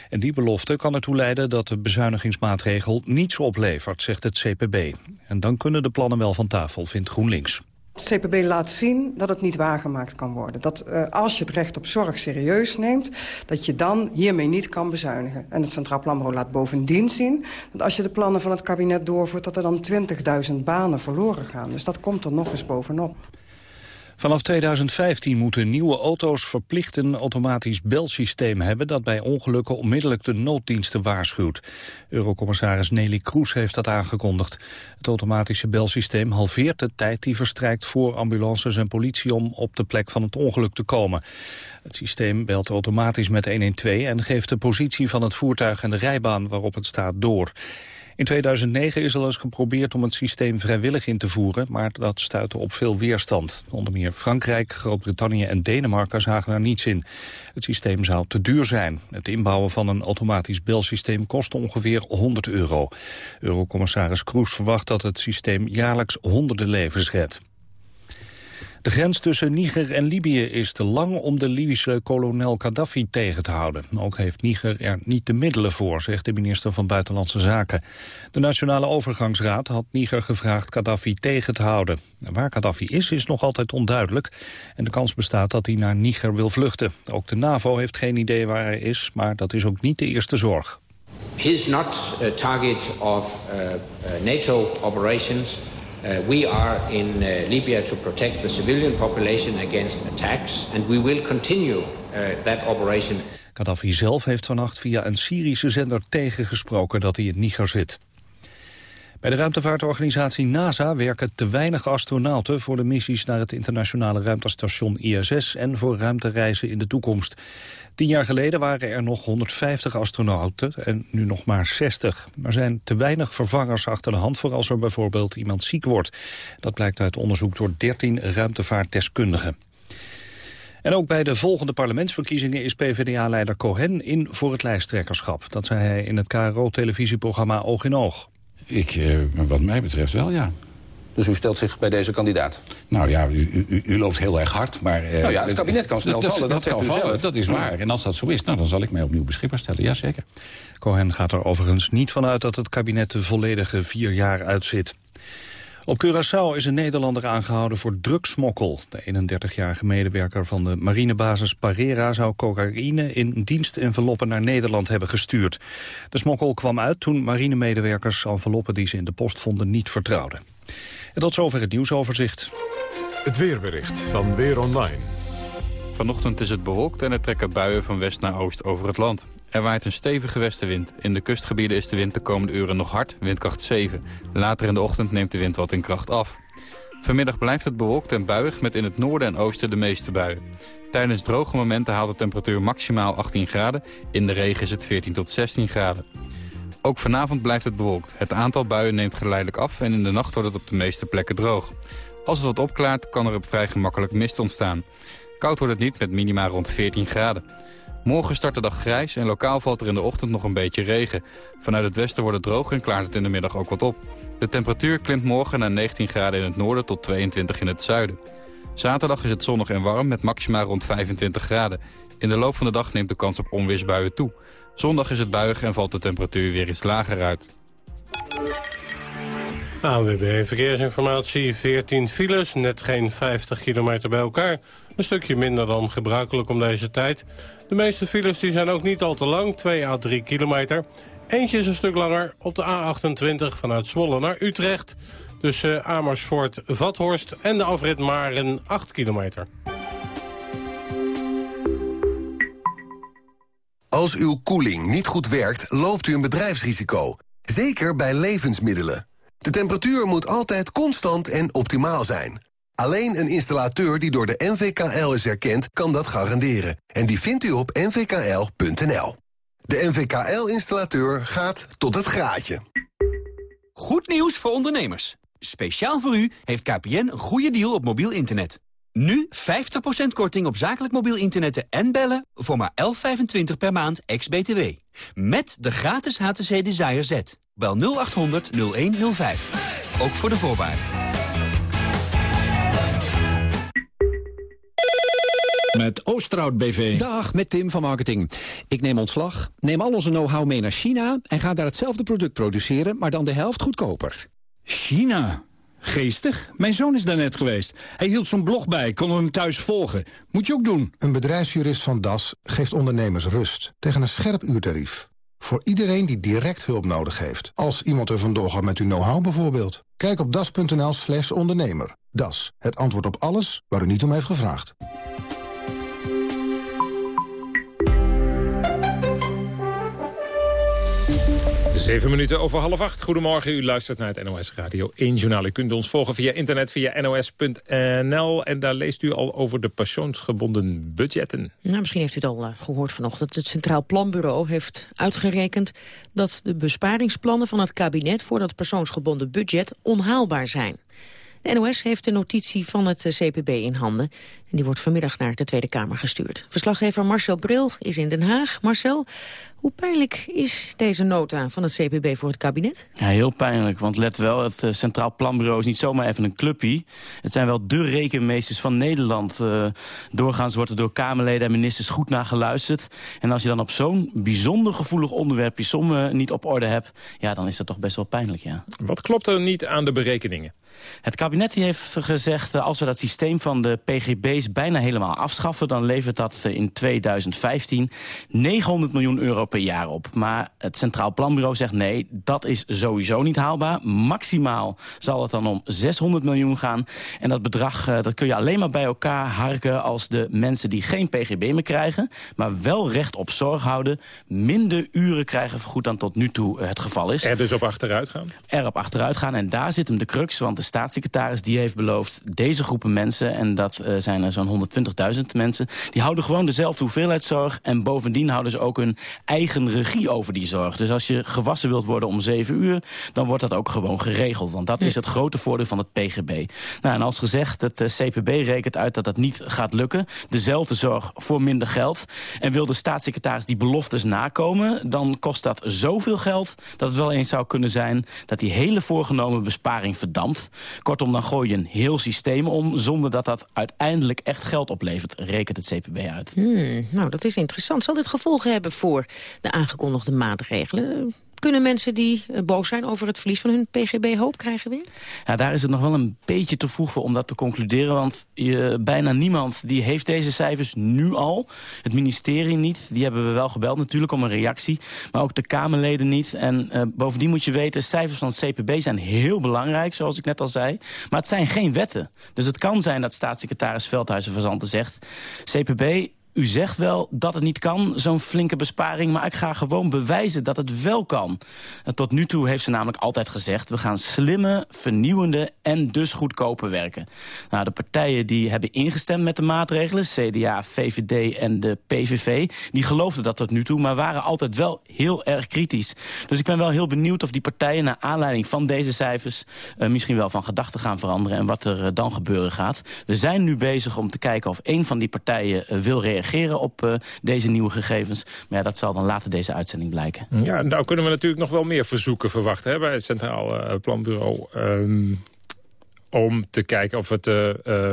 En die belofte kan ertoe leiden dat de bezuinigingsmaatregel niets oplevert, zegt het CPB. En dan kunnen de plannen wel van tafel, vindt GroenLinks. Het CPB laat zien dat het niet waargemaakt kan worden. Dat uh, als je het recht op zorg serieus neemt... dat je dan hiermee niet kan bezuinigen. En het Centraal Planbureau laat bovendien zien... dat als je de plannen van het kabinet doorvoert... dat er dan 20.000 banen verloren gaan. Dus dat komt er nog eens bovenop. Vanaf 2015 moeten nieuwe auto's verplicht een automatisch belsysteem hebben... dat bij ongelukken onmiddellijk de nooddiensten waarschuwt. Eurocommissaris Nelly Kroes heeft dat aangekondigd. Het automatische belsysteem halveert de tijd die verstrijkt voor ambulances en politie... om op de plek van het ongeluk te komen. Het systeem belt automatisch met 112 en geeft de positie van het voertuig en de rijbaan waarop het staat door. In 2009 is al eens geprobeerd om het systeem vrijwillig in te voeren, maar dat stuitte op veel weerstand. Onder meer Frankrijk, Groot-Brittannië en Denemarken zagen er niets in. Het systeem zou te duur zijn. Het inbouwen van een automatisch belsysteem kost ongeveer 100 euro. Eurocommissaris Kroes verwacht dat het systeem jaarlijks honderden levens redt. De grens tussen Niger en Libië is te lang om de Libische kolonel Gaddafi tegen te houden. Ook heeft Niger er niet de middelen voor, zegt de minister van Buitenlandse Zaken. De Nationale Overgangsraad had Niger gevraagd Gaddafi tegen te houden. Waar Gaddafi is, is nog altijd onduidelijk. En de kans bestaat dat hij naar Niger wil vluchten. Ook de NAVO heeft geen idee waar hij is, maar dat is ook niet de eerste zorg. He is not a target of uh, uh NATO operations... Uh, we are in uh, Libya to protect the civilian population against attacks, and we will continue uh, that operation. Gaddafi zelf heeft vannacht via een Syrische zender tegengesproken dat hij in Niger zit. Bij de ruimtevaartorganisatie NASA werken te weinig astronauten voor de missies naar het internationale ruimtestation ISS en voor ruimtereizen in de toekomst. Tien jaar geleden waren er nog 150 astronauten en nu nog maar 60. Er zijn te weinig vervangers achter de hand voor als er bijvoorbeeld iemand ziek wordt. Dat blijkt uit onderzoek door 13 ruimtevaartdeskundigen. En ook bij de volgende parlementsverkiezingen is PvdA-leider Cohen in voor het lijsttrekkerschap. Dat zei hij in het KRO-televisieprogramma Oog in Oog. Ik, eh, wat mij betreft wel, ja. Dus u stelt zich bij deze kandidaat? Nou ja, u, u, u loopt heel erg hard, maar... Uh, nou ja, het kabinet kan snel vallen, dat, dat, dat kan vallen, zelf. Dat is waar. En als dat zo is, nou, dan zal ik mij opnieuw beschikbaar stellen, jazeker. Cohen gaat er overigens niet vanuit dat het kabinet de volledige vier jaar uitzit. Op Curaçao is een Nederlander aangehouden voor drugsmokkel. De 31-jarige medewerker van de marinebasis Parera zou cocaïne in dienstenveloppen naar Nederland hebben gestuurd. De smokkel kwam uit toen marinemedewerkers enveloppen die ze in de post vonden niet vertrouwden. En tot zover het nieuwsoverzicht. Het weerbericht van Weer Online. Vanochtend is het bewolkt en er trekken buien van west naar oost over het land. Er waait een stevige westenwind. In de kustgebieden is de wind de komende uren nog hard, windkracht 7. Later in de ochtend neemt de wind wat in kracht af. Vanmiddag blijft het bewolkt en buiig met in het noorden en oosten de meeste buien. Tijdens droge momenten haalt de temperatuur maximaal 18 graden. In de regen is het 14 tot 16 graden. Ook vanavond blijft het bewolkt. Het aantal buien neemt geleidelijk af en in de nacht wordt het op de meeste plekken droog. Als het wat opklaart kan er op vrij gemakkelijk mist ontstaan. Koud wordt het niet met minima rond 14 graden. Morgen start de dag grijs en lokaal valt er in de ochtend nog een beetje regen. Vanuit het westen wordt het droog en klaart het in de middag ook wat op. De temperatuur klimt morgen naar 19 graden in het noorden tot 22 in het zuiden. Zaterdag is het zonnig en warm met maxima rond 25 graden. In de loop van de dag neemt de kans op onweersbuien toe. Zondag is het buig en valt de temperatuur weer iets lager uit. ANWB Verkeersinformatie, 14 files, net geen 50 kilometer bij elkaar. Een stukje minder dan gebruikelijk om deze tijd. De meeste files die zijn ook niet al te lang, 2 à 3 kilometer. Eentje is een stuk langer op de A28 vanuit Zwolle naar Utrecht. Tussen Amersfoort, Vathorst en de afrit Maren 8 kilometer. Als uw koeling niet goed werkt, loopt u een bedrijfsrisico. Zeker bij levensmiddelen. De temperatuur moet altijd constant en optimaal zijn. Alleen een installateur die door de NVKL is erkend, kan dat garanderen. En die vindt u op nvkl.nl. De NVKL-installateur gaat tot het graadje. Goed nieuws voor ondernemers. Speciaal voor u heeft KPN een goede deal op mobiel internet. Nu 50% korting op zakelijk mobiel internet en bellen voor maar 11,25 per maand ex-BTW. Met de gratis HTC Desire Z. Bel 0800 0105. Ook voor de voorwaarden. Met Oosterhout BV. Dag, met Tim van Marketing. Ik neem ontslag, neem al onze know-how mee naar China... en ga daar hetzelfde product produceren, maar dan de helft goedkoper. China? Geestig. Mijn zoon is daar net geweest. Hij hield zo'n blog bij, konden we hem thuis volgen. Moet je ook doen. Een bedrijfsjurist van DAS geeft ondernemers rust tegen een scherp uurtarief. Voor iedereen die direct hulp nodig heeft. Als iemand er vandoor gaat met uw know-how bijvoorbeeld. Kijk op das.nl slash ondernemer. Das, het antwoord op alles waar u niet om heeft gevraagd. Zeven minuten over half acht. Goedemorgen, u luistert naar het NOS Radio 1 Journaal. U kunt ons volgen via internet via nos.nl. En daar leest u al over de persoonsgebonden budgetten. Nou, misschien heeft u het al uh, gehoord vanochtend. Het Centraal Planbureau heeft uitgerekend... dat de besparingsplannen van het kabinet voor dat persoonsgebonden budget onhaalbaar zijn. De NOS heeft de notitie van het eh, CPB in handen. En die wordt vanmiddag naar de Tweede Kamer gestuurd. Verslaggever Marcel Bril is in Den Haag. Marcel, hoe pijnlijk is deze nota van het CPB voor het kabinet? Ja, heel pijnlijk, want let wel, het eh, Centraal Planbureau is niet zomaar even een clubje. Het zijn wel de rekenmeesters van Nederland. Uh, doorgaans wordt er door Kamerleden en ministers goed naar geluisterd. En als je dan op zo'n bijzonder gevoelig onderwerp je sommen niet op orde hebt... ja, dan is dat toch best wel pijnlijk, ja. Wat klopt er niet aan de berekeningen? Het kabinet heeft gezegd, als we dat systeem van de PGB's bijna helemaal afschaffen... dan levert dat in 2015 900 miljoen euro per jaar op. Maar het Centraal Planbureau zegt nee, dat is sowieso niet haalbaar. Maximaal zal het dan om 600 miljoen gaan. En dat bedrag dat kun je alleen maar bij elkaar harken... als de mensen die geen PGB meer krijgen... maar wel recht op zorg houden... minder uren krijgen vergoed dan tot nu toe het geval is. Er dus op achteruit gaan? Er op achteruit gaan. En daar zit hem de crux, want de staatssecretaris die heeft beloofd... deze groepen mensen, en dat uh, zijn er zo'n 120.000 mensen... die houden gewoon dezelfde hoeveelheid zorg... en bovendien houden ze ook hun eigen regie over die zorg. Dus als je gewassen wilt worden om 7 uur... dan wordt dat ook gewoon geregeld. Want dat is het grote voordeel van het PGB. Nou, en als gezegd, het uh, CPB rekent uit dat dat niet gaat lukken. Dezelfde zorg voor minder geld. En wil de staatssecretaris die beloftes nakomen... dan kost dat zoveel geld dat het wel eens zou kunnen zijn... dat die hele voorgenomen besparing verdampt. Kortom, dan gooi je een heel systeem om... zonder dat dat uiteindelijk echt geld oplevert, rekent het CPB uit. Hmm, nou, dat is interessant. Zal dit gevolgen hebben voor de aangekondigde maatregelen? Kunnen mensen die eh, boos zijn over het verlies van hun PGB hoop krijgen weer? Ja, daar is het nog wel een beetje te vroeg voor om dat te concluderen. Want je, bijna niemand die heeft deze cijfers nu al. Het ministerie niet. Die hebben we wel gebeld natuurlijk om een reactie. Maar ook de Kamerleden niet. En uh, bovendien moet je weten, cijfers van het CPB zijn heel belangrijk, zoals ik net al zei. Maar het zijn geen wetten. Dus het kan zijn dat staatssecretaris Veldhuizen Verzanten zegt... CPB u zegt wel dat het niet kan, zo'n flinke besparing... maar ik ga gewoon bewijzen dat het wel kan. Tot nu toe heeft ze namelijk altijd gezegd... we gaan slimme, vernieuwende en dus goedkoper werken. Nou, de partijen die hebben ingestemd met de maatregelen... CDA, VVD en de PVV, die geloofden dat tot nu toe... maar waren altijd wel heel erg kritisch. Dus ik ben wel heel benieuwd of die partijen... naar aanleiding van deze cijfers uh, misschien wel van gedachten gaan veranderen... en wat er uh, dan gebeuren gaat. We zijn nu bezig om te kijken of een van die partijen uh, wil reageren reageren op uh, deze nieuwe gegevens. Maar ja, dat zal dan later deze uitzending blijken. Ja, nou kunnen we natuurlijk nog wel meer verzoeken verwachten hè, bij het Centraal uh, Planbureau. Um, om te kijken of het... Uh,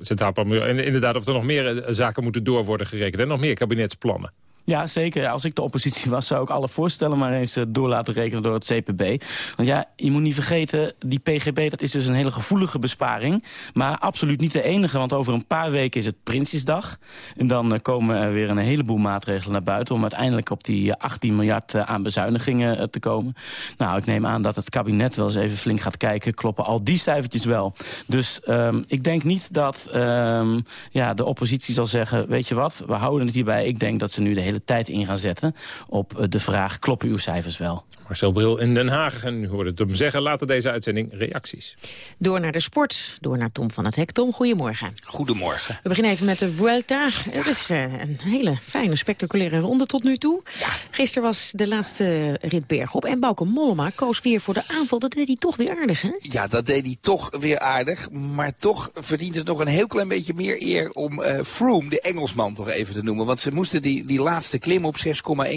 Centraal Planbureau, en inderdaad, of er nog meer zaken moeten door worden gerekend. En nog meer kabinetsplannen. Ja, zeker. Als ik de oppositie was, zou ik alle voorstellen maar eens door laten rekenen door het CPB. Want ja, je moet niet vergeten, die PGB, dat is dus een hele gevoelige besparing. Maar absoluut niet de enige, want over een paar weken is het Prinsjesdag. En dan komen er weer een heleboel maatregelen naar buiten... om uiteindelijk op die 18 miljard aan bezuinigingen te komen. Nou, ik neem aan dat het kabinet wel eens even flink gaat kijken. Kloppen al die cijfertjes wel. Dus um, ik denk niet dat um, ja, de oppositie zal zeggen... weet je wat, we houden het hierbij. Ik denk dat ze nu de hele tijd in gaan zetten op de vraag, kloppen uw cijfers wel? Marcel Bril in Den Haag. En u hoorde het hem zeggen, later deze uitzending reacties. Door naar de sport, door naar Tom van het Hek. Tom, goedemorgen. Goedemorgen. We beginnen even met de Vuelta. Het is uh, een hele fijne, spectaculaire ronde tot nu toe. Ja. Gisteren was de laatste rit bergop. En Bauke Mollema koos weer voor de aanval. Dat deed hij toch weer aardig, hè? Ja, dat deed hij toch weer aardig. Maar toch verdient het nog een heel klein beetje meer eer om uh, Froome, de Engelsman, toch even te noemen. Want ze moesten die, die laatste klim op 6,1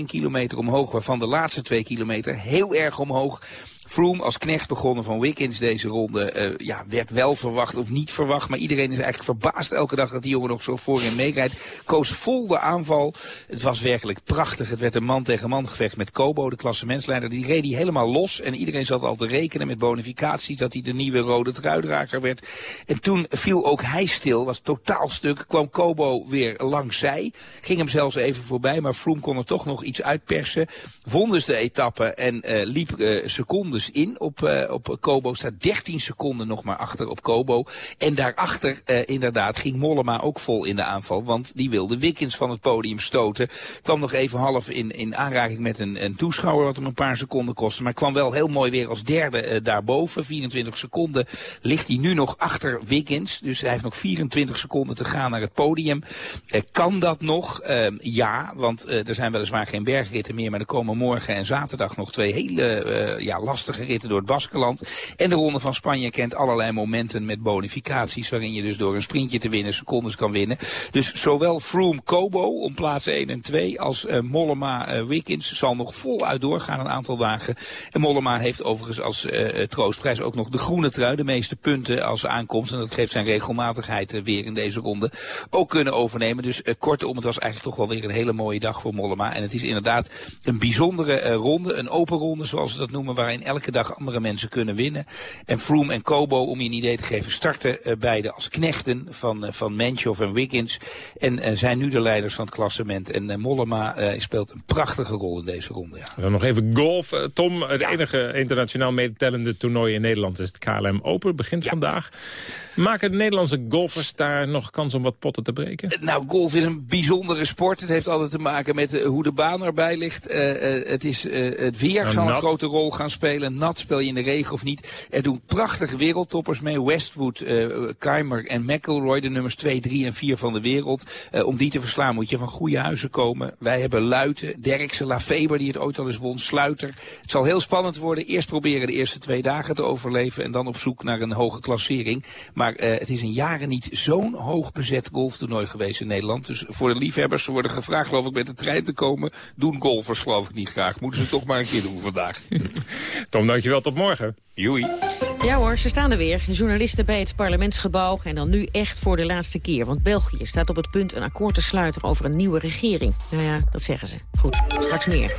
kilometer omhoog, waarvan de laatste 2 kilometer heel erg omhoog. Froome als knecht begonnen van Wiggins deze ronde. Uh, ja, werd wel verwacht of niet verwacht. Maar iedereen is eigenlijk verbaasd elke dag dat die jongen nog zo voorin meerijdt. Koos vol de aanval. Het was werkelijk prachtig. Het werd een man tegen man gevecht met Kobo, de klassementsleider. Die reed hij helemaal los. En iedereen zat al te rekenen met bonificaties dat hij de nieuwe rode truidraker werd. En toen viel ook hij stil. Was totaal stuk. Kwam Kobo weer langs zij. Ging hem zelfs even voorbij. Maar Froome kon er toch nog iets uitpersen. Won dus de etappe en uh, liep uh, seconden in op, uh, op Kobo. Staat 13 seconden nog maar achter op Kobo. En daarachter uh, inderdaad ging Mollema ook vol in de aanval. Want die wilde Wickens van het podium stoten. Kwam nog even half in, in aanraking met een, een toeschouwer wat hem een paar seconden kostte. Maar kwam wel heel mooi weer als derde uh, daarboven. 24 seconden ligt hij nu nog achter Wickens. Dus hij heeft nog 24 seconden te gaan naar het podium. kan dat nog? ja, want er zijn weliswaar geen bergritten meer. Maar er komen morgen en zaterdag nog twee hele ja, lastige lastige door het Baskeland. En de Ronde van Spanje kent allerlei momenten met bonificaties... waarin je dus door een sprintje te winnen secondes kan winnen. Dus zowel Froome Kobo om plaatsen 1 en 2... als uh, Mollema uh, Wickens zal nog voluit doorgaan een aantal dagen. En Mollema heeft overigens als uh, troostprijs ook nog de groene trui... de meeste punten als aankomst. En dat geeft zijn regelmatigheid weer in deze ronde ook kunnen overnemen. Dus kortom, het was eigenlijk toch wel weer een hele mooie dag voor Mollema. En het is inderdaad een bijzondere ronde, een open ronde zoals ze dat noemen... waarin elke dag andere mensen kunnen winnen. En Froome en Kobo, om je een idee te geven, starten uh, beide als knechten van, uh, van en Wiggins. En uh, zijn nu de leiders van het klassement. En Mollema speelt een prachtige rol in deze ronde. Ja. Dan nog even golf. Tom, het ja. enige internationaal medetellende toernooi in Nederland is het KLM Open. Begint ja. vandaag. Maken de Nederlandse golfers daar nog kans om wat potten te breken? Nou, golf is een bijzondere sport. Het heeft altijd te maken met hoe de baan erbij ligt. Het, is, het weer nou, zal nat. een grote rol gaan spelen. Nat speel je in de regen of niet. Er doen prachtige wereldtoppers mee. Westwood, Keimer en McIlroy, de nummers 2, 3 en 4 van de wereld. om die te verslaan moet je van goede huizen komen. Wij hebben Luiten, Derksen, Lafeber die het ooit al eens won, Sluiter. Het zal heel spannend worden. Eerst proberen de eerste twee dagen te overleven en dan op zoek naar een hoge klassering. Maar uh, het is in jaren niet zo'n hoog bezet golftoernooi geweest in Nederland. Dus voor de liefhebbers, ze worden gevraagd geloof ik met de trein te komen. Doen golfers geloof ik niet graag. Moeten ze toch maar een keer doen vandaag. Tom, dankjewel. Tot morgen. Joei. Ja hoor, ze staan er weer. Journalisten bij het parlementsgebouw. En dan nu echt voor de laatste keer. Want België staat op het punt een akkoord te sluiten over een nieuwe regering. Nou ja, dat zeggen ze. Goed, straks meer.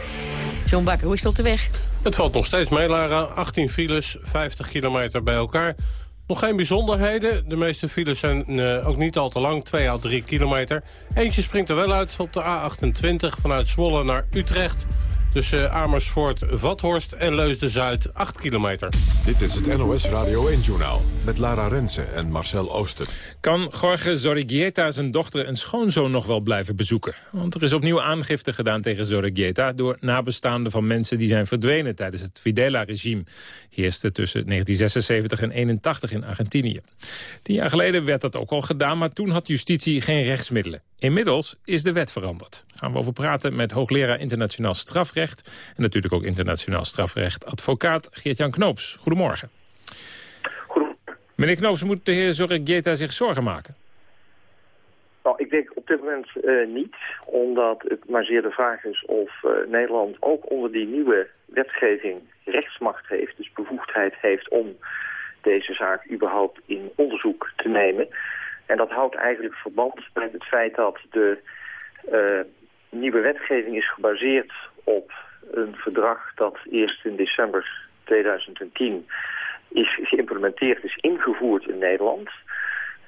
John Bakker, hoe is het op de weg? Het valt nog steeds mee, Lara. 18 files, 50 kilometer bij elkaar. Nog geen bijzonderheden. De meeste files zijn uh, ook niet al te lang, 2 à 3 kilometer. Eentje springt er wel uit op de A28 vanuit Zwolle naar Utrecht. Tussen Amersfoort, Vathorst en Leusden-Zuid, 8 kilometer. Dit is het NOS Radio 1-journaal met Lara Rensen en Marcel Ooster. Kan Jorge Zorrigueta zijn dochter en schoonzoon nog wel blijven bezoeken? Want er is opnieuw aangifte gedaan tegen Zorrigueta... door nabestaanden van mensen die zijn verdwenen tijdens het Fidela-regime. Heerste tussen 1976 en 81 in Argentinië. Tien jaar geleden werd dat ook al gedaan, maar toen had justitie geen rechtsmiddelen. Inmiddels is de wet veranderd. Daar gaan we over praten met hoogleraar internationaal strafrecht... en natuurlijk ook internationaal strafrecht advocaat Geert-Jan Knoops. Goedemorgen. Goedemorgen. Meneer Knoops, moet de heer Zorregieta zich zorgen maken? Nou, ik denk op dit moment uh, niet, omdat het maar zeer de vraag is of uh, Nederland ook onder die nieuwe wetgeving rechtsmacht heeft, dus bevoegdheid heeft om deze zaak überhaupt in onderzoek te nemen. En dat houdt eigenlijk verband met het feit dat de uh, nieuwe wetgeving is gebaseerd op een verdrag dat eerst in december 2010 is geïmplementeerd, is ingevoerd in Nederland.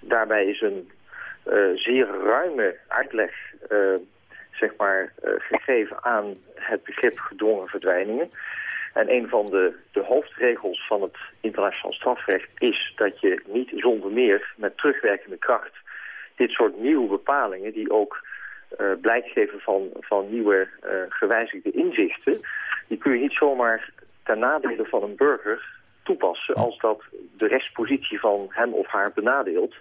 Daarbij is een uh, zeer ruime uitleg uh, zeg maar, gegeven aan het begrip gedwongen verdwijningen. En een van de, de hoofdregels van het internationaal strafrecht is dat je niet zonder meer met terugwerkende kracht dit soort nieuwe bepalingen die ook blijk geven van, van nieuwe uh, gewijzigde inzichten, die kun je niet zomaar ten nadele van een burger toepassen als dat de rechtspositie van hem of haar benadeelt.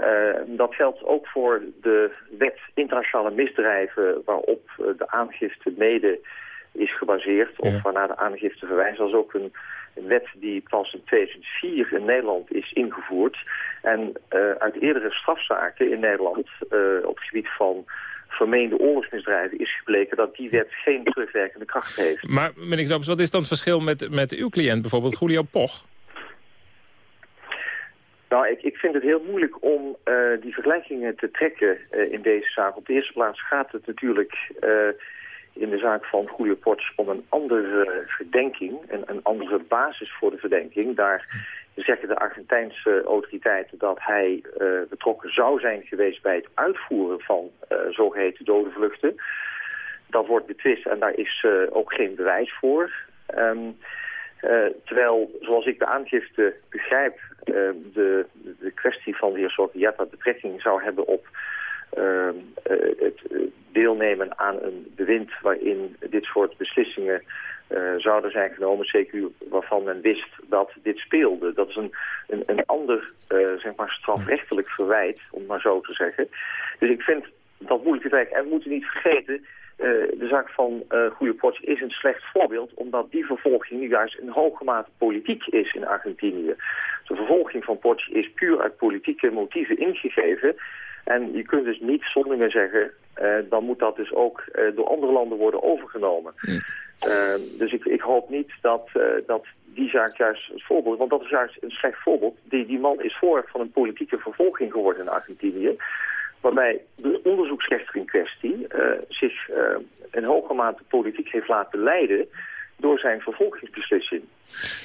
Uh, dat geldt ook voor de wet internationale misdrijven waarop de aangifte mede is gebaseerd of waarna de aangifte verwijst. Dat is ook een, een, wet die pas in 2004 in Nederland is ingevoerd. En uh, uit eerdere strafzaken in Nederland uh, op het gebied van vermeende oorlogsmisdrijven is gebleken dat die wet geen terugwerkende kracht heeft. Maar meneer Knops, wat is dan het verschil met, met uw cliënt, bijvoorbeeld Julio Poch? Nou, ik, ik vind het heel moeilijk om uh, die vergelijkingen te trekken in deze zaak. Op de eerste plaats gaat het natuurlijk in de zaak van Goede Ports om een andere verdenking, een, een andere basis voor de verdenking. Daar zeggen de Argentijnse autoriteiten dat hij uh, betrokken zou zijn geweest bij het uitvoeren van uh, zogeheten dodenvluchten. Dat wordt betwist en daar is uh, ook geen bewijs voor. Um, terwijl, zoals ik de aangifte begrijp, de, de kwestie van de heer Sofietta betrekking zou hebben op het deelnemen aan een bewind waarin dit soort beslissingen uh, zouden zijn genomen, zeker waarvan men wist dat dit speelde. Dat is een, een, een ander zeg maar strafrechtelijk verwijt, om maar zo te zeggen. Dus ik vind dat moeilijk te trekken. En we moeten niet vergeten, de zaak van Goede Potts is een slecht voorbeeld, omdat die vervolging nu juist in hoge mate politiek is in Argentinië. De vervolging van Potts is puur uit politieke motieven ingegeven. En je kunt dus niet zonder meer zeggen, uh, dan moet dat dus ook uh, door andere landen worden overgenomen. Ja. Uh, dus ik, ik, hoop niet dat, dat die zaak juist het voorbeeld, want dat is juist een slecht voorbeeld. Die, die man is voorwerp van een politieke vervolging geworden in Argentinië. Waarbij de onderzoeksrechter in kwestie zich in hoge mate politiek heeft laten leiden door zijn vervolgingsbeslissing.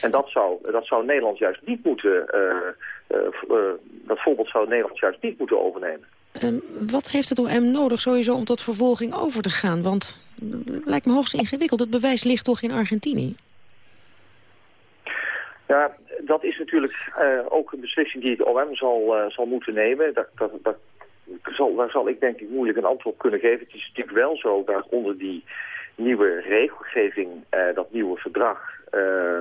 En dat zou, dat zou Nederland juist niet moeten, uh, uh, uh, dat voorbeeld zou Nederland juist niet moeten overnemen. Um, wat heeft het OM nodig sowieso om tot vervolging over te gaan? Want het lijkt me hoogst ingewikkeld. Het bewijs ligt toch in Argentinië? Ja, dat is natuurlijk ook een beslissing die het OM zal, zal moeten nemen. Dat, dat, dat zal, daar zal ik denk ik moeilijk een antwoord op kunnen geven. Het is natuurlijk wel zo dat onder die nieuwe regelgeving, uh, dat nieuwe verdrag, uh,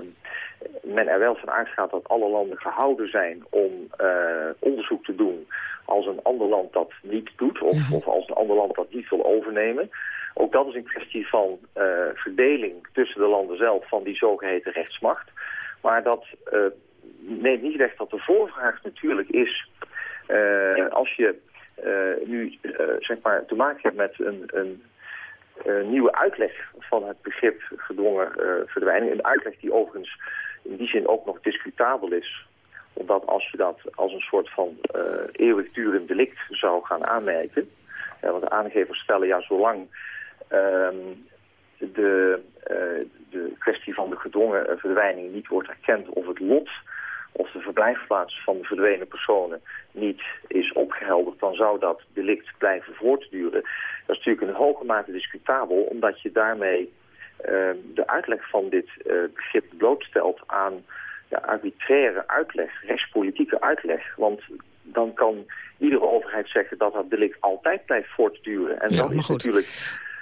men er wel van uitgaat dat alle landen gehouden zijn om uh, onderzoek te doen als een ander land dat niet doet of, of als een ander land dat niet wil overnemen. Ook dat is een kwestie van verdeling tussen de landen zelf van die zogeheten rechtsmacht. Maar dat neemt niet weg dat de voorvraag natuurlijk is, als je nu zeg maar te maken hebt met een, een uh, nieuwe uitleg van het begrip gedwongen uh, verdwijning. Een uitleg die overigens in die zin ook nog discutabel is. Omdat als je dat als een soort van uh, eeuwigdurend delict zou gaan aanmerken... want de aangevers stellen ja, zolang um, de, de kwestie van de gedwongen verdwijning niet wordt erkend of het lot of de verblijfplaats van de verdwenen personen niet is opgehelderd, dan zou dat delict blijven voortduren. Dat is natuurlijk in hoge mate discutabel, omdat je daarmee de uitleg van dit begrip blootstelt aan ja, arbitraire uitleg, rechtspolitieke uitleg. Want dan kan iedere overheid zeggen dat dat delict altijd blijft voortduren. En ja, dan is natuurlijk...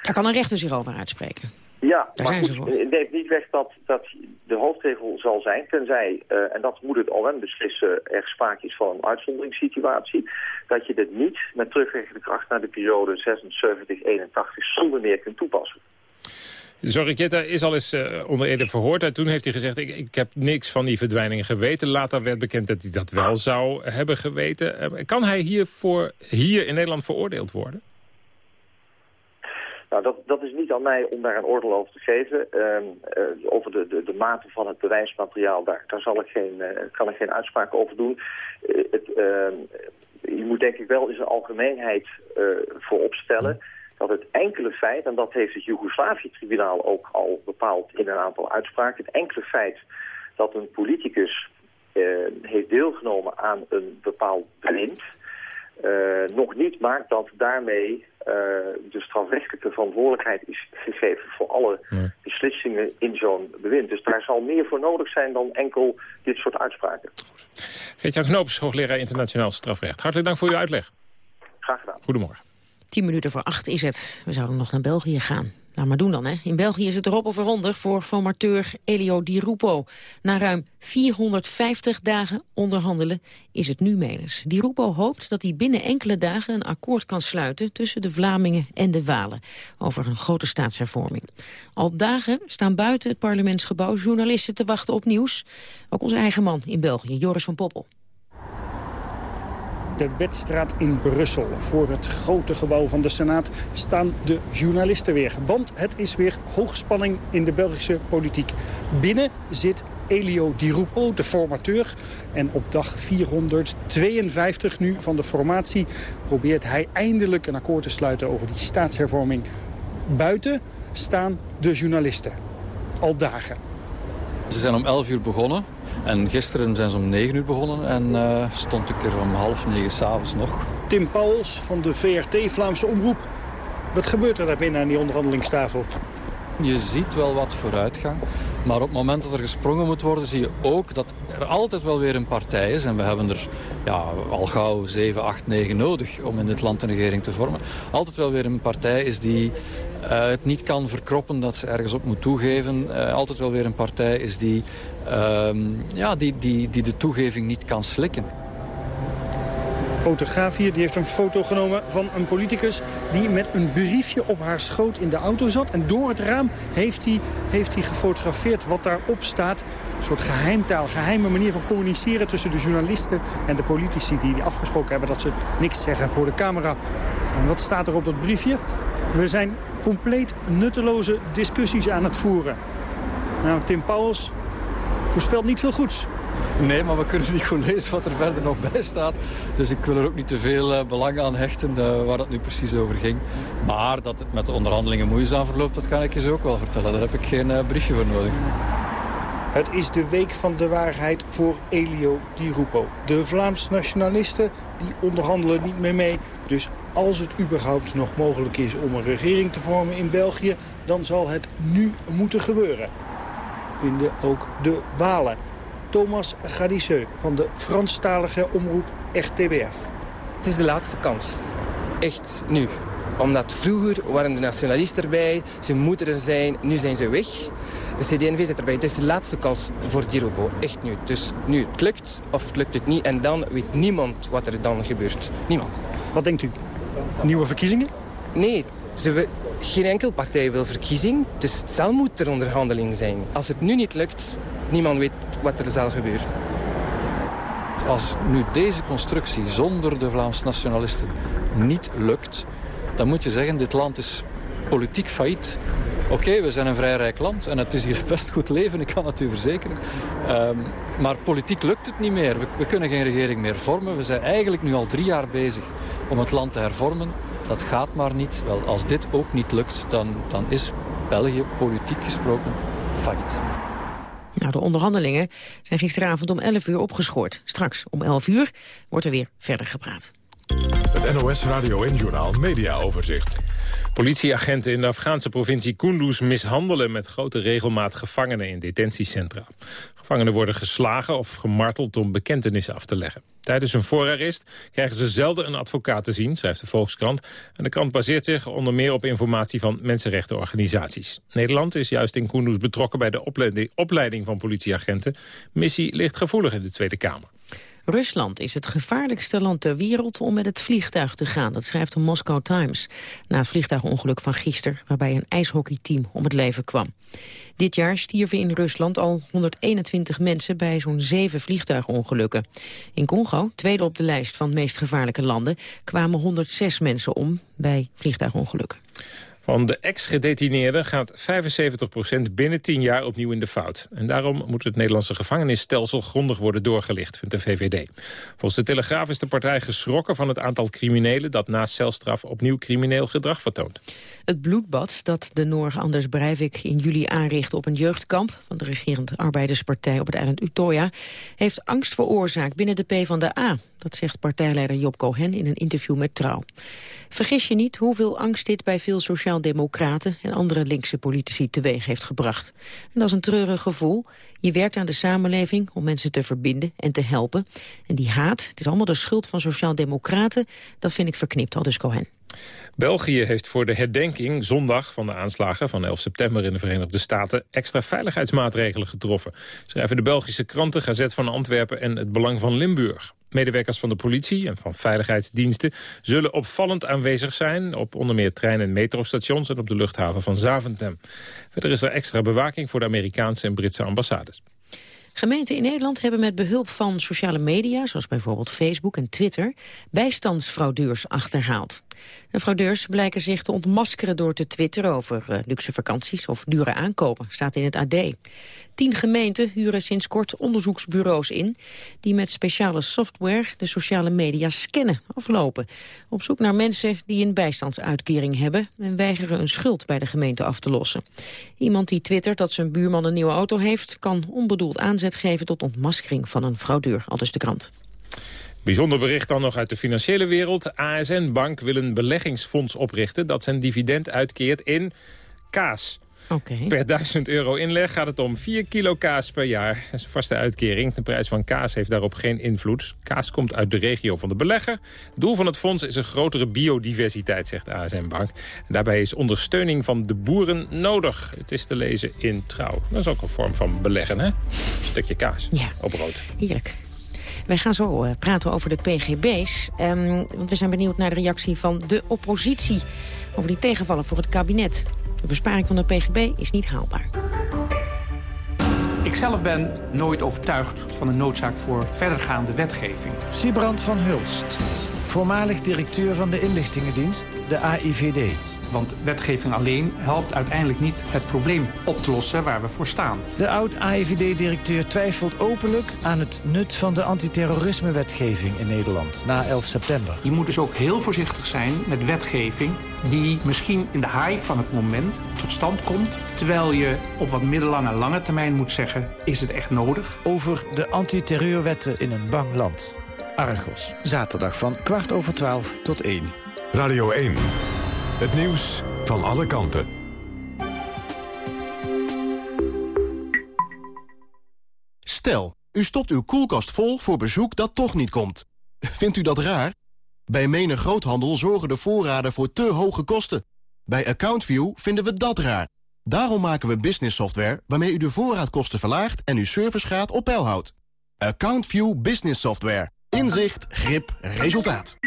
Daar kan een rechter zich over uitspreken. Ja, Daar maar goed, het neemt niet weg dat, dat de hoofdregel zal zijn, tenzij, eh, en dat moet het OM beslissen, er sprake is van een uitzonderingssituatie, dat je dit niet met terugwerkende kracht naar de periode 76-81 zonder meer kunt toepassen. Zorricetta is al eens uh, onder Ede verhoord. En toen heeft hij gezegd, ik, ik heb niks van die verdwijningen geweten. Later werd bekend dat hij dat wel zou hebben geweten. Uh, kan hij hiervoor hier in Nederland veroordeeld worden? Nou, dat, dat is niet aan mij om daar een oordeel over te geven. Uh, over de, de, de mate van het bewijsmateriaal, daar, daar zal ik geen, kan ik geen uitspraak over doen. Het, ehm, je moet denk ik wel in zijn algemeenheid voorop stellen dat het enkele feit, en dat heeft het Joegoslavië-tribunaal ook al bepaald in een aantal uitspraken, het enkele feit dat een politicus heeft deelgenomen aan een bepaald bewind, uh, nog niet maakt dat daarmee uh, de strafrechtelijke verantwoordelijkheid is gegeven voor alle nee. beslissingen in zo'n bewind. Dus daar zal meer voor nodig zijn dan enkel dit soort uitspraken. Geert-Jan Knoops, hoogleraar internationaal strafrecht. Hartelijk dank voor uw uitleg. Graag gedaan. Goedemorgen. Tien minuten voor acht is het. We zouden nog naar België gaan. Nou, maar doen dan, hè. In België is het erop of eronder voor formateur Elio Di Rupo. Na ruim 450 dagen onderhandelen is het nu menens. Di Rupo hoopt dat hij binnen enkele dagen een akkoord kan sluiten... tussen de Vlamingen en de Walen over een grote staatshervorming. Al dagen staan buiten het parlementsgebouw journalisten te wachten op nieuws. Ook onze eigen man in België, Joris van Poppel de Wetstraat in Brussel. Voor het grote gebouw van de Senaat staan de journalisten weer. Want het is weer hoogspanning in de Belgische politiek. Binnen zit Elio Di Rupo, de formateur. En op dag 452 nu van de formatie probeert hij eindelijk een akkoord te sluiten over die staatshervorming. Buiten staan de journalisten. Al dagen. Ze zijn om 11 uur begonnen. En gisteren zijn ze om 9 uur begonnen en uh, stond ik er om half negen s'avonds nog. Tim Pauwels van de VRT Vlaamse Omroep. Wat gebeurt er daar binnen aan die onderhandelingstafel? Je ziet wel wat vooruitgang. Maar op het moment dat er gesprongen moet worden, zie je ook dat er altijd wel weer een partij is. En we hebben er ja, al gauw 7, 8, 9 nodig om in dit land een regering te vormen. Altijd wel weer een partij is die uh, het niet kan verkroppen dat ze ergens op moet toegeven. Uh, altijd wel weer een partij is die, uh, ja, die, die, die de toegeving niet kan slikken fotograaf hier die heeft een foto genomen van een politicus... die met een briefje op haar schoot in de auto zat. En door het raam heeft hij, heeft hij gefotografeerd wat daarop staat. Een soort geheimtaal, geheime manier van communiceren... tussen de journalisten en de politici die afgesproken hebben... dat ze niks zeggen voor de camera. En wat staat er op dat briefje? We zijn compleet nutteloze discussies aan het voeren. Nou, Tim Pauwels voorspelt niet veel goeds. Nee, maar we kunnen niet goed lezen wat er verder nog bij staat. Dus ik wil er ook niet te veel uh, belang aan hechten uh, waar het nu precies over ging. Maar dat het met de onderhandelingen moeizaam verloopt, dat kan ik je zo ook wel vertellen. Daar heb ik geen uh, briefje voor nodig. Het is de week van de waarheid voor Elio Di Rupo. De Vlaams nationalisten die onderhandelen niet meer mee. Dus als het überhaupt nog mogelijk is om een regering te vormen in België... dan zal het nu moeten gebeuren. Vinden ook de Walen. Thomas Gadisseu van de Franstalige omroep RTBF. Het is de laatste kans. Echt nu. Omdat vroeger waren de nationalisten erbij, ze moeten er zijn, nu zijn ze weg. De CD&V zit erbij. Het is de laatste kans voor Di Rupo. Echt nu. Dus nu het lukt of lukt het niet. En dan weet niemand wat er dan gebeurt. Niemand. Wat denkt u? Nieuwe verkiezingen? Nee, ze geen enkel partij wil verkiezing. Dus het zal moeten er onderhandeling zijn. Als het nu niet lukt, niemand weet wat er zal gebeuren. Als nu deze constructie zonder de Vlaamse nationalisten niet lukt... dan moet je zeggen, dit land is politiek failliet. Oké, we zijn een vrij rijk land en het is hier best goed leven, ik kan het u verzekeren. Um, maar politiek lukt het niet meer. We, we, kunnen geen regering meer vormen. We zijn eigenlijk nu al drie jaar bezig om het land te hervormen. Dat gaat maar niet. Wel, als dit ook niet lukt, dan, dan is België politiek gesproken failliet. Nou, de onderhandelingen zijn gisteravond om 11 uur opgeschort. Straks om 11 uur wordt er weer verder gepraat. Het NOS Radio en Journal Media Overzicht. Politieagenten in de Afghaanse provincie Kunduz mishandelen met grote regelmaat gevangenen in detentiecentra. Gevangenen worden geslagen of gemarteld om bekentenissen af te leggen. Tijdens hun voorarrest krijgen ze zelden een advocaat te zien, schrijft de Volkskrant. En de krant baseert zich onder meer op informatie van mensenrechtenorganisaties. Nederland is juist in Kunduz betrokken bij de opleiding van politieagenten. Missie ligt gevoelig in de Tweede Kamer. Rusland is het gevaarlijkste land ter wereld om met het vliegtuig te gaan. Dat schrijft de Moscow Times. Na het vliegtuigongeluk van gisteren, waarbij een ijshockeyteam om het leven kwam. Dit jaar stierven in Rusland al 121 mensen bij zo'n zeven vliegtuigongelukken. In Congo, tweede op de lijst van meest gevaarlijke landen, kwamen 106 mensen om bij vliegtuigongelukken. Van de ex-gedetineerden gaat 75% binnen 10 jaar opnieuw in de fout. En daarom moet het Nederlandse gevangenisstelsel grondig worden doorgelicht, vindt de VVD. Volgens de Telegraaf is de partij geschrokken van het aantal criminelen... dat na celstraf opnieuw crimineel gedrag vertoont. Het bloedbad dat de Noor Anders Breivik in juli aanrichtte op een jeugdkamp... van de regerende arbeiderspartij op het eiland Utoya... heeft angst veroorzaakt binnen de PvdA. Dat zegt partijleider Job Cohen in een interview met Trouw. Vergis je niet hoeveel angst dit bij veel sociaaldemocraten... en andere linkse politici teweeg heeft gebracht. En dat is een treurig gevoel. Je werkt aan de samenleving om mensen te verbinden en te helpen. En die haat, het is allemaal de schuld van sociaaldemocraten... dat vind ik verknipt, al dus Cohen. België heeft voor de herdenking zondag van de aanslagen van 11 september in de Verenigde Staten extra veiligheidsmaatregelen getroffen. Schrijven de Belgische kranten Gazet van Antwerpen en het Belang van Limburg. Medewerkers van de politie en van veiligheidsdiensten zullen opvallend aanwezig zijn op onder meer trein- en metrostations en op de luchthaven van Zaventem. Verder is er extra bewaking voor de Amerikaanse en Britse ambassades. Gemeenten in Nederland hebben met behulp van sociale media, zoals bijvoorbeeld Facebook en Twitter, bijstandsfraudeurs achterhaald. De fraudeurs blijken zich te ontmaskeren door te twitteren over uh, luxe vakanties of dure aankopen, staat in het AD. Tien gemeenten huren sinds kort onderzoeksbureaus in... die met speciale software de sociale media scannen, aflopen. Op zoek naar mensen die een bijstandsuitkering hebben... en weigeren een schuld bij de gemeente af te lossen. Iemand die twittert dat zijn buurman een nieuwe auto heeft... kan onbedoeld aanzet geven tot ontmaskering van een fraudeur, aldus de krant. Bijzonder bericht dan nog uit de financiële wereld. ASN Bank wil een beleggingsfonds oprichten dat zijn dividend uitkeert in kaas. Per duizend euro inleg gaat het om 4 kilo kaas per jaar. Dat is een vaste uitkering. De prijs van kaas heeft daarop geen invloed. Kaas komt uit de regio van de belegger. Het doel van het fonds is een grotere biodiversiteit, zegt ASM Bank. En daarbij is ondersteuning van de boeren nodig. Het is te lezen in Trouw. Dat is ook een vorm van beleggen, hè? Een stukje kaas ja. op brood. Heerlijk. Wij gaan zo uh, praten over de PGB's. Um, ehm, want we zijn benieuwd naar de reactie van de oppositie... over die tegenvallen voor het kabinet. De besparing van de PGB is niet haalbaar. Ik zelf ben nooit overtuigd van de noodzaak voor verdergaande wetgeving. Sibrand van Hulst, voormalig directeur van de inlichtingendienst, de AIVD. Want wetgeving alleen helpt uiteindelijk niet het probleem op te lossen waar we voor staan. De oud-AIVD-directeur twijfelt openlijk aan het nut van de antiterrorisme-wetgeving in Nederland na 11 september. Je moet dus ook heel voorzichtig zijn met wetgeving die misschien in de hype van het moment tot stand komt. Terwijl je op wat middellange en lange termijn moet zeggen, is het echt nodig? Over de antiterreurwetten in een bang land. Argos, zaterdag van kwart over twaalf tot één. Radio 1. Het nieuws van alle kanten. Stel, u stopt uw koelkast vol voor bezoek dat toch niet komt. Vindt u dat raar? Bij menig groothandel zorgen de voorraden voor te hoge kosten. Bij AccountView vinden we dat raar. Daarom maken we business software waarmee u de voorraadkosten verlaagt en uw servicegraad op peil houdt. AccountView Business Software. Inzicht, grip, resultaat.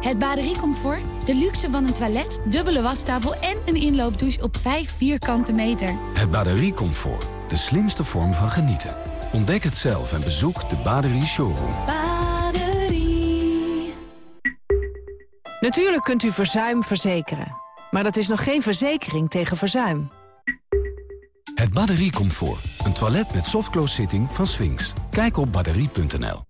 Het batteriecomfort, de luxe van een toilet, dubbele wastafel en een inloopdouche op 5 vierkante meter. Het batteriecomfort, de slimste vorm van genieten. Ontdek het zelf en bezoek de Baderie Showroom. Baderie. Natuurlijk kunt u verzuim verzekeren. Maar dat is nog geen verzekering tegen verzuim. Het batteriecomfort, een toilet met softclose zitting van Sphinx. Kijk op batterie.nl.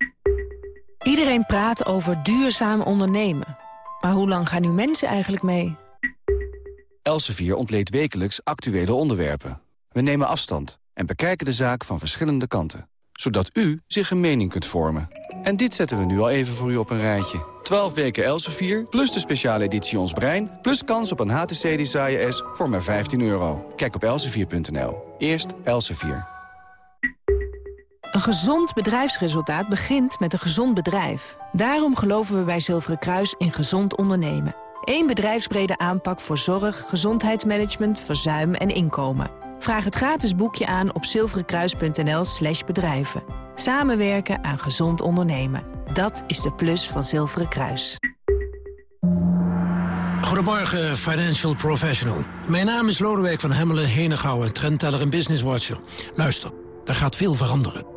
Iedereen praat over duurzaam ondernemen. Maar hoe lang gaan nu mensen eigenlijk mee? Elsevier ontleedt wekelijks actuele onderwerpen. We nemen afstand en bekijken de zaak van verschillende kanten. Zodat u zich een mening kunt vormen. En dit zetten we nu al even voor u op een rijtje. 12 weken Elsevier, plus de speciale editie Ons Brein... plus kans op een HTC Desire S voor maar 15 euro. Kijk op elsevier.nl. Eerst Elsevier. Een gezond bedrijfsresultaat begint met een gezond bedrijf. Daarom geloven we bij Zilveren Kruis in gezond ondernemen. Eén bedrijfsbrede aanpak voor zorg, gezondheidsmanagement, verzuim en inkomen. Vraag het gratis boekje aan op zilverenkruis.nl slash bedrijven. Samenwerken aan gezond ondernemen. Dat is de plus van Zilveren Kruis. Goedemorgen, financial professional. Mijn naam is Lodewijk van Hemmelen, Henegouwen, trendteller en business watcher. Luister, er gaat veel veranderen.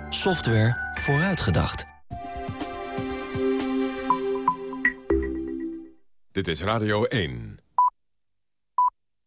Software vooruitgedacht. Dit is Radio 1.